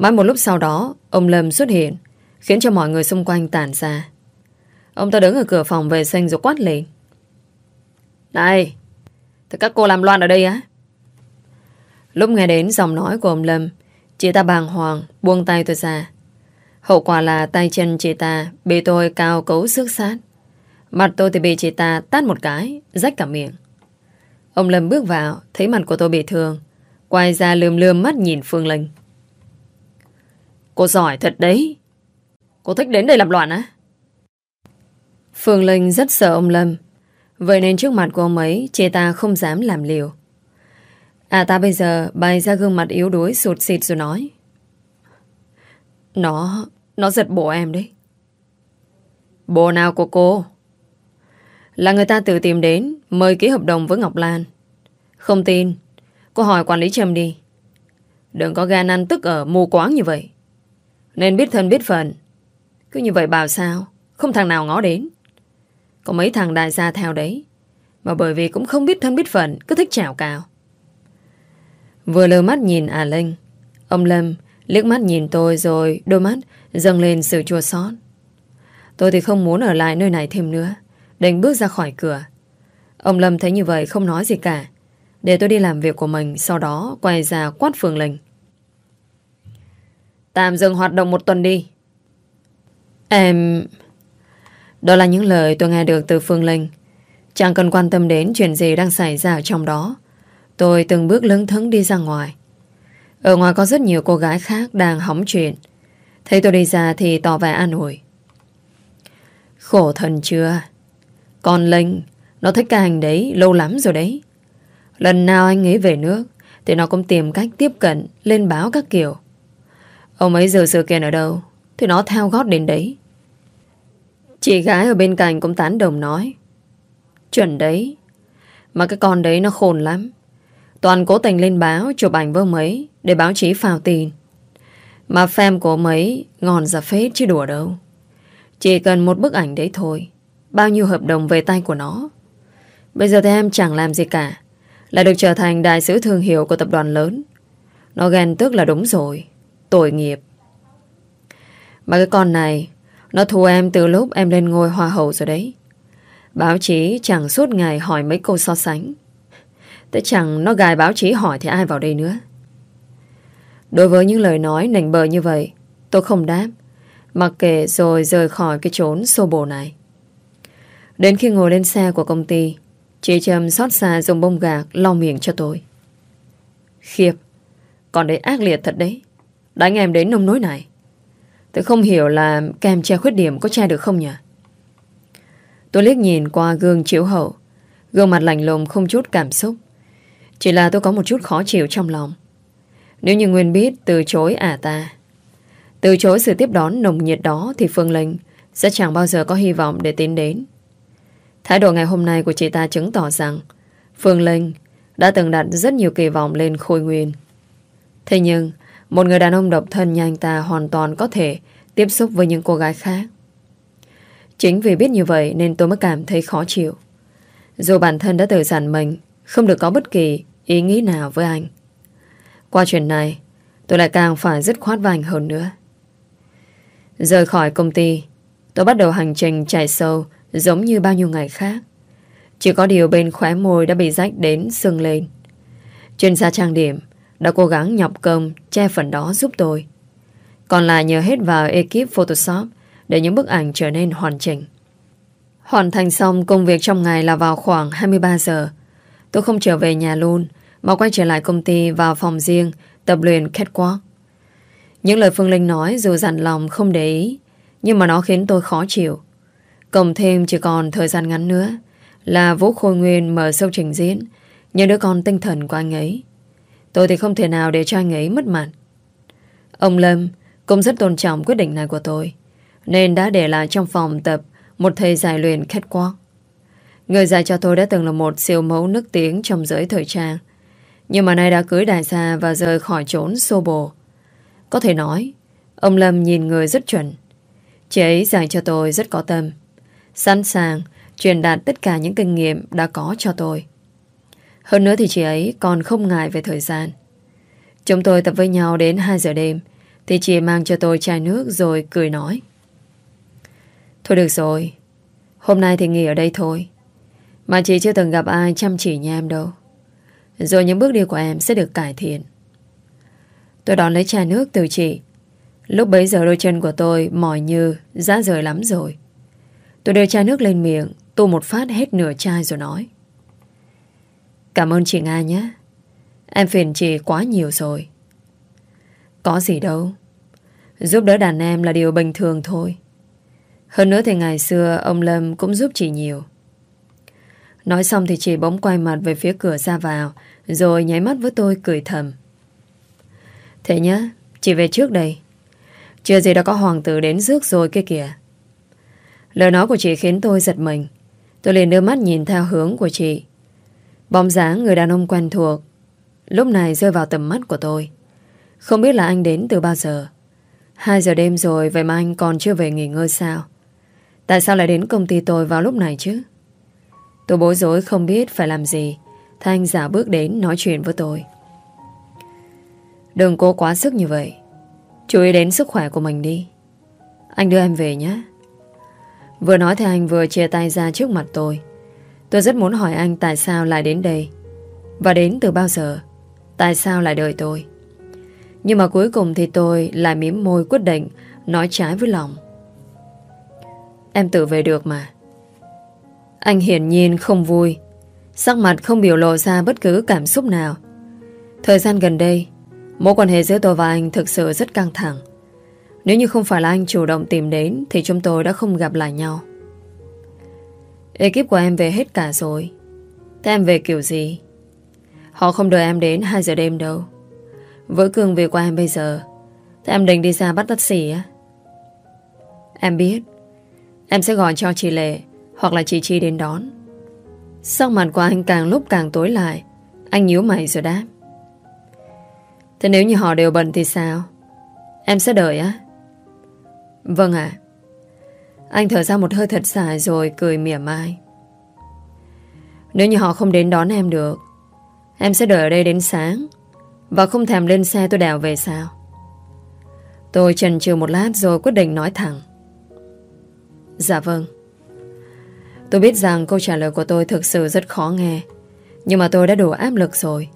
Mãi một lúc sau đó, Ông Lâm xuất hiện, Khiến cho mọi người xung quanh tản ra. Ông ta đứng ở cửa phòng vệ sinh rồi quát lên. Này Thì các cô làm loạn ở đây á? Lúc nghe đến giọng nói của ông Lâm, Chị ta bàng hoàng, Buông tay tôi ra. Hậu quả là tay chân chị ta Bị tôi cao cấu sức sát. Mặt tôi thì bị chị ta tát một cái, Rách cả miệng. Ông Lâm bước vào, Thấy mặt của tôi bị thương, Quay ra lườm lườm mắt nhìn Phương Linh. Cô giỏi thật đấy. Cô thích đến đây làm loạn á? Phương Linh rất sợ ông Lâm. Vậy nên trước mặt của ông ấy Chị ta không dám làm liều. À ta bây giờ bày ra gương mặt yếu đuối sụt xịt rồi nói. Nó... Nó giật bố em đấy. Bố nào của cô? Là người ta tự tìm đến Mời ký hợp đồng với Ngọc Lan. Không tin. Cô hỏi quản lý Trâm đi. Đừng có gan ăn tức ở mù quáng như vậy nên biết thân biết phận. Cứ như vậy bảo sao? Không thằng nào ngó đến. Có mấy thằng đại gia theo đấy. Mà bởi vì cũng không biết thân biết phận, Cứ thích chảo cao Vừa lơ mắt nhìn à Linh. Ông Lâm liếc mắt nhìn tôi rồi Đôi mắt dâng lên sự chua xót. Tôi thì không muốn ở lại nơi này thêm nữa, đành bước ra khỏi cửa. Ông Lâm thấy như vậy không nói gì cả. Để tôi đi làm việc của mình, Sau đó quay ra quát phường Linh. Tạm dừng hoạt động một tuần đi. Em... Đó là những lời tôi nghe được từ Phương Linh. Chẳng cần quan tâm đến chuyện gì đang xảy ra ở trong đó. Tôi từng bước lững thững đi ra ngoài. Ở ngoài có rất nhiều cô gái khác đang hóng chuyện. Thấy tôi đi ra thì tỏ vẻ an ủi. Khổ thần chưa? Con Linh, Nó thích cái hành đấy lâu lắm rồi đấy. Lần nào anh ấy về nước Thì nó cũng tìm cách tiếp cận, Lên báo các kiểu. Ông ấy giờ sự kiện ở đâu? Thì nó theo gót đến đấy. Chị gái ở bên cạnh cũng tán đồng nói, Chuẩn đấy, Mà cái con đấy nó khôn lắm. Toàn cố tình lên báo, Chụp ảnh với ông ấy Để báo chí phào tin. Mà fan của ông ấy Ngon ra phết chứ đùa đâu. Chỉ cần một bức ảnh đấy thôi, Bao nhiêu hợp đồng về tay của nó. Bây giờ thì em chẳng làm gì cả, Là được trở thành đại sứ thương hiệu của tập đoàn lớn. Nó ghen tức là đúng rồi. Tội nghiệp. Mà cái con này, Nó thù em từ lúc em lên ngôi hoa hậu rồi đấy. Báo chí chẳng suốt ngày hỏi mấy câu so sánh. Thế chẳng nó gài báo chí hỏi thì ai vào đây nữa? Đối với những lời nói nảnh bờ như vậy, Tôi không đáp, Mặc kệ rồi rời khỏi cái chốn xô bồ này. Đến khi ngồi lên xe của công ty, Chị Trâm xót xa dùng bông gạc lau miệng cho tôi. Khiếp Còn đấy ác liệt thật đấy. Đánh em đến nông nỗi này. Tôi không hiểu là kem che khuyết điểm có che được không nhỉ? Tôi liếc nhìn qua gương chiếu hậu. Gương mặt lạnh lùng không chút cảm xúc. Chỉ là tôi có một chút khó chịu trong lòng. Nếu như Nguyên biết từ chối à ta. Từ chối sự tiếp đón nồng nhiệt đó Thì Phương Linh Sẽ chẳng bao giờ có hy vọng để tiến đến. Thái độ ngày hôm nay của chị ta chứng tỏ rằng Phương Linh đã từng đặt rất nhiều kỳ vọng lên Khôi Nguyên. Thế nhưng, một người đàn ông độc thân như anh ta hoàn toàn có thể tiếp xúc với những cô gái khác. Chính vì biết như vậy nên tôi mới cảm thấy khó chịu. Dù bản thân đã tự dặn mình không được có bất kỳ ý nghĩ nào với anh. Qua chuyện này, tôi lại càng phải dứt khoát với anh hơn nữa. Rời khỏi công ty, tôi bắt đầu hành trình chạy sâu Giống như bao nhiêu ngày khác Chỉ có điều bên khóe môi đã bị rách đến sưng lên Chuyên gia trang điểm đã cố gắng nhọc công Che phần đó giúp tôi. Còn lại nhờ hết vào ekip Photoshop Để những bức ảnh trở nên hoàn chỉnh. Hoàn thành xong công việc trong ngày là vào khoảng 23 giờ. Tôi không trở về nhà luôn, Mà quay trở lại công ty vào phòng riêng, Tập luyện catwalk. Những lời Phương Linh nói dù dặn lòng không để ý, Nhưng mà nó khiến tôi khó chịu. Cộng thêm chỉ còn thời gian ngắn nữa Là Vũ Khôi Nguyên mở sâu trình diễn, nhờ đứa con tinh thần của anh ấy. Tôi thì không thể nào để cho anh ấy mất mặt. Ông Lâm, Cũng rất tôn trọng quyết định này của tôi, Nên đã để lại trong phòng tập Một thầy giải luyện catwalk. Người dạy cho tôi đã từng là một siêu mẫu nước tiếng Trong giới thời trang, Nhưng mà nay đã cưới đại gia Và rời khỏi trốn xô bồ. Có thể nói, Ông Lâm nhìn người rất chuẩn. Chị ấy dạy cho tôi rất có tâm, Sẵn sàng truyền đạt tất cả những kinh nghiệm đã có cho tôi. Hơn nữa thì chị ấy còn không ngại về thời gian. Chúng tôi tập với nhau đến 2 giờ đêm thì chị mang cho tôi chai nước rồi cười nói. Thôi được rồi, hôm nay thì nghỉ ở đây thôi. Mà chị chưa từng gặp ai chăm chỉ như em đâu. Rồi những bước đi của em sẽ được cải thiện. Tôi đón lấy chai nước từ chị. Lúc bấy giờ đôi chân của tôi mỏi như giá rời lắm rồi. Tôi đưa chai nước lên miệng Tu một phát hết nửa chai rồi nói Cảm ơn chị Nga nhé. Em phiền chị quá nhiều rồi. Có gì đâu. Giúp đỡ đàn em là điều bình thường thôi. Hơn nữa thì ngày xưa Ông Lâm cũng giúp chị nhiều. Nói xong thì chị bỗng quay mặt Về phía cửa ra vào, Rồi nháy mắt với tôi cười thầm. Thế nhá, Chị về trước đây. Chưa gì đã có hoàng tử đến rước rồi kia kìa. Lời nói của chị khiến tôi giật mình. Tôi liền đưa mắt nhìn theo hướng của chị. Bóng dáng người đàn ông quen thuộc lúc này rơi vào tầm mắt của tôi. Không biết là anh đến từ bao giờ. Hai giờ đêm rồi, vậy mà anh còn chưa về nghỉ ngơi sao? Tại sao lại đến công ty tôi vào lúc này chứ? Tôi bối rối không biết phải làm gì. Thanh giả bước đến nói chuyện với tôi. Đừng cố quá sức như vậy. Chú ý đến sức khỏe của mình đi. Anh đưa em về nhé. Vừa nói thì anh vừa chia tay ra trước mặt tôi. Tôi rất muốn hỏi anh tại sao lại đến đây. Và đến từ bao giờ? Tại sao lại đợi tôi? Nhưng mà cuối cùng thì tôi lại miếm môi quyết định nói trái với lòng. Em tự về được mà. Anh hiển nhiên không vui. Sắc mặt không biểu lộ ra bất cứ cảm xúc nào. Thời gian gần đây, mối quan hệ giữa tôi và anh thực sự rất căng thẳng. Nếu như không phải là anh chủ động tìm đến thì chúng tôi đã không gặp lại nhau. Ekip của em về hết cả rồi. Thế em về kiểu gì? Họ không đợi em đến 2 giờ đêm đâu. Với cương về qua em bây giờ, thế em định đi ra bắt taxi á? Em biết. Em sẽ gọi cho chị Lệ hoặc là chị Chi đến đón. Sắc mặt của anh càng lúc càng tối lại. Anh nhíu mày rồi đáp. Thế nếu như họ đều bận thì sao? Em sẽ đợi á? Vâng ạ. Anh thở ra một hơi thật dài rồi cười mỉa mai. Nếu như họ không đến đón em được, em sẽ đợi ở đây đến sáng và không thèm lên xe tôi đèo về sao? Tôi chần chừ một lát rồi quyết định nói thẳng. Dạ vâng. Tôi biết rằng câu trả lời của tôi thực sự rất khó nghe. Nhưng mà tôi đã đủ áp lực rồi.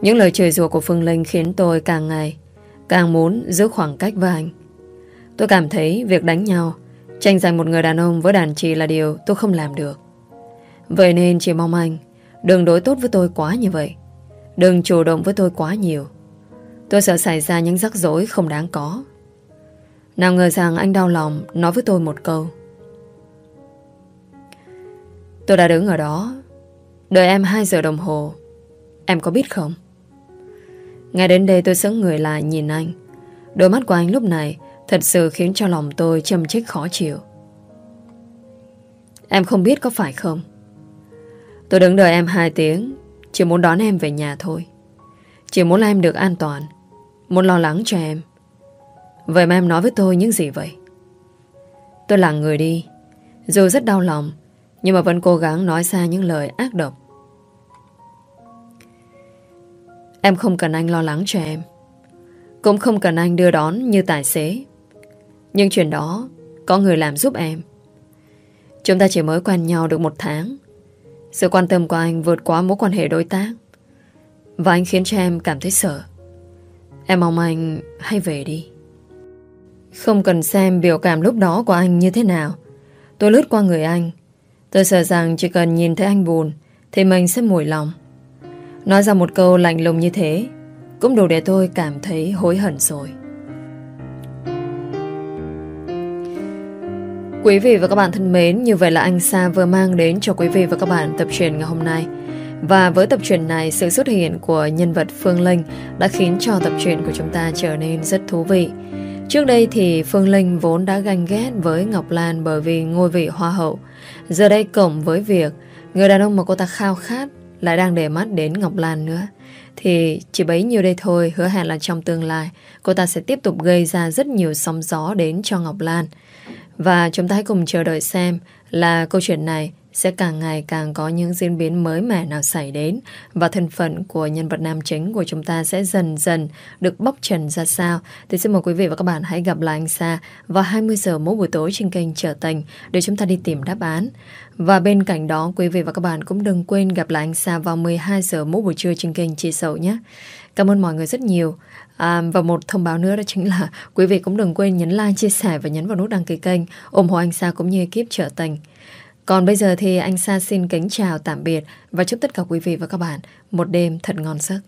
Những lời chửi rủa của Phương Linh khiến tôi càng ngày càng muốn giữ khoảng cách với anh. Tôi cảm thấy việc đánh nhau, tranh giành một người đàn ông với đàn chị là điều tôi không làm được. Vậy nên chỉ mong anh, đừng đối tốt với tôi quá như vậy. Đừng chủ động với tôi quá nhiều. Tôi sợ xảy ra những rắc rối không đáng có. Nào ngờ rằng anh đau lòng nói với tôi một câu. Tôi đã đứng ở đó, Đợi em 2 giờ đồng hồ Em có biết không Ngay đến đây tôi sững người lại nhìn anh Đôi mắt của anh lúc này Thật sự khiến cho lòng tôi châm chích khó chịu. Em không biết có phải không? Tôi đứng đợi em 2 tiếng, Chỉ muốn đón em về nhà thôi. Chỉ muốn là em được an toàn, Muốn lo lắng cho em. Vậy mà em nói với tôi những gì vậy? Tôi lặng người đi, Dù rất đau lòng, nhưng mà vẫn cố gắng nói ra những lời ác độc. Em không cần anh lo lắng cho em. Cũng không cần anh đưa đón như tài xế. Nhưng chuyện đó Có người làm giúp em. Chúng ta chỉ mới quen nhau được một tháng. Sự quan tâm của anh vượt quá mối quan hệ đối tác. Và anh khiến cho em cảm thấy sợ. Em mong anh hãy về đi. Không cần xem biểu cảm lúc đó của anh như thế nào. Tôi lướt qua người anh. Tôi sợ rằng chỉ cần nhìn thấy anh buồn, Thì mình sẽ mùi lòng. Nói ra một câu lạnh lùng như thế, Cũng đủ để tôi cảm thấy hối hận rồi. Quý vị và các bạn thân mến, Như vậy là anh Sa vừa mang đến cho quý vị và các bạn tập truyện ngày hôm nay Và với tập truyện này, Sự xuất hiện của nhân vật Phương Linh Đã khiến cho tập truyện của chúng ta trở nên rất thú vị Trước đây thì Phương Linh vốn đã ganh ghét với Ngọc Lan bởi vì ngôi vị hoa hậu. Giờ đây cộng với việc người đàn ông mà cô ta khao khát lại đang để mắt đến Ngọc Lan nữa. Thì chỉ bấy nhiêu đây thôi, hứa hẹn là trong tương lai cô ta sẽ tiếp tục gây ra rất nhiều sóng gió đến cho Ngọc Lan. Và chúng ta hãy cùng chờ đợi xem là câu chuyện này sẽ càng ngày càng có những diễn biến mới mẻ nào xảy đến và thân phận của nhân vật nam chính của chúng ta sẽ dần dần được bóc trần ra sao. Thì xin mời quý vị và các bạn hãy gặp lại anh Sa vào 20 giờ mỗi buổi tối trên kênh Trở Tình để chúng ta đi tìm đáp án. Và bên cạnh đó, quý vị và các bạn cũng đừng quên gặp lại anh Sa vào 12 giờ mỗi buổi trưa trên kênh chia Sậu nhé. Cảm ơn mọi người rất nhiều. À, và một thông báo nữa đó chính là quý vị cũng đừng quên nhấn like, chia sẻ và nhấn vào nút đăng ký kênh ủng hộ anh Sa cũng như ekip Trở Tình. Còn bây giờ thì anh Sa xin kính chào tạm biệt và chúc tất cả quý vị và các bạn một đêm thật ngon giấc.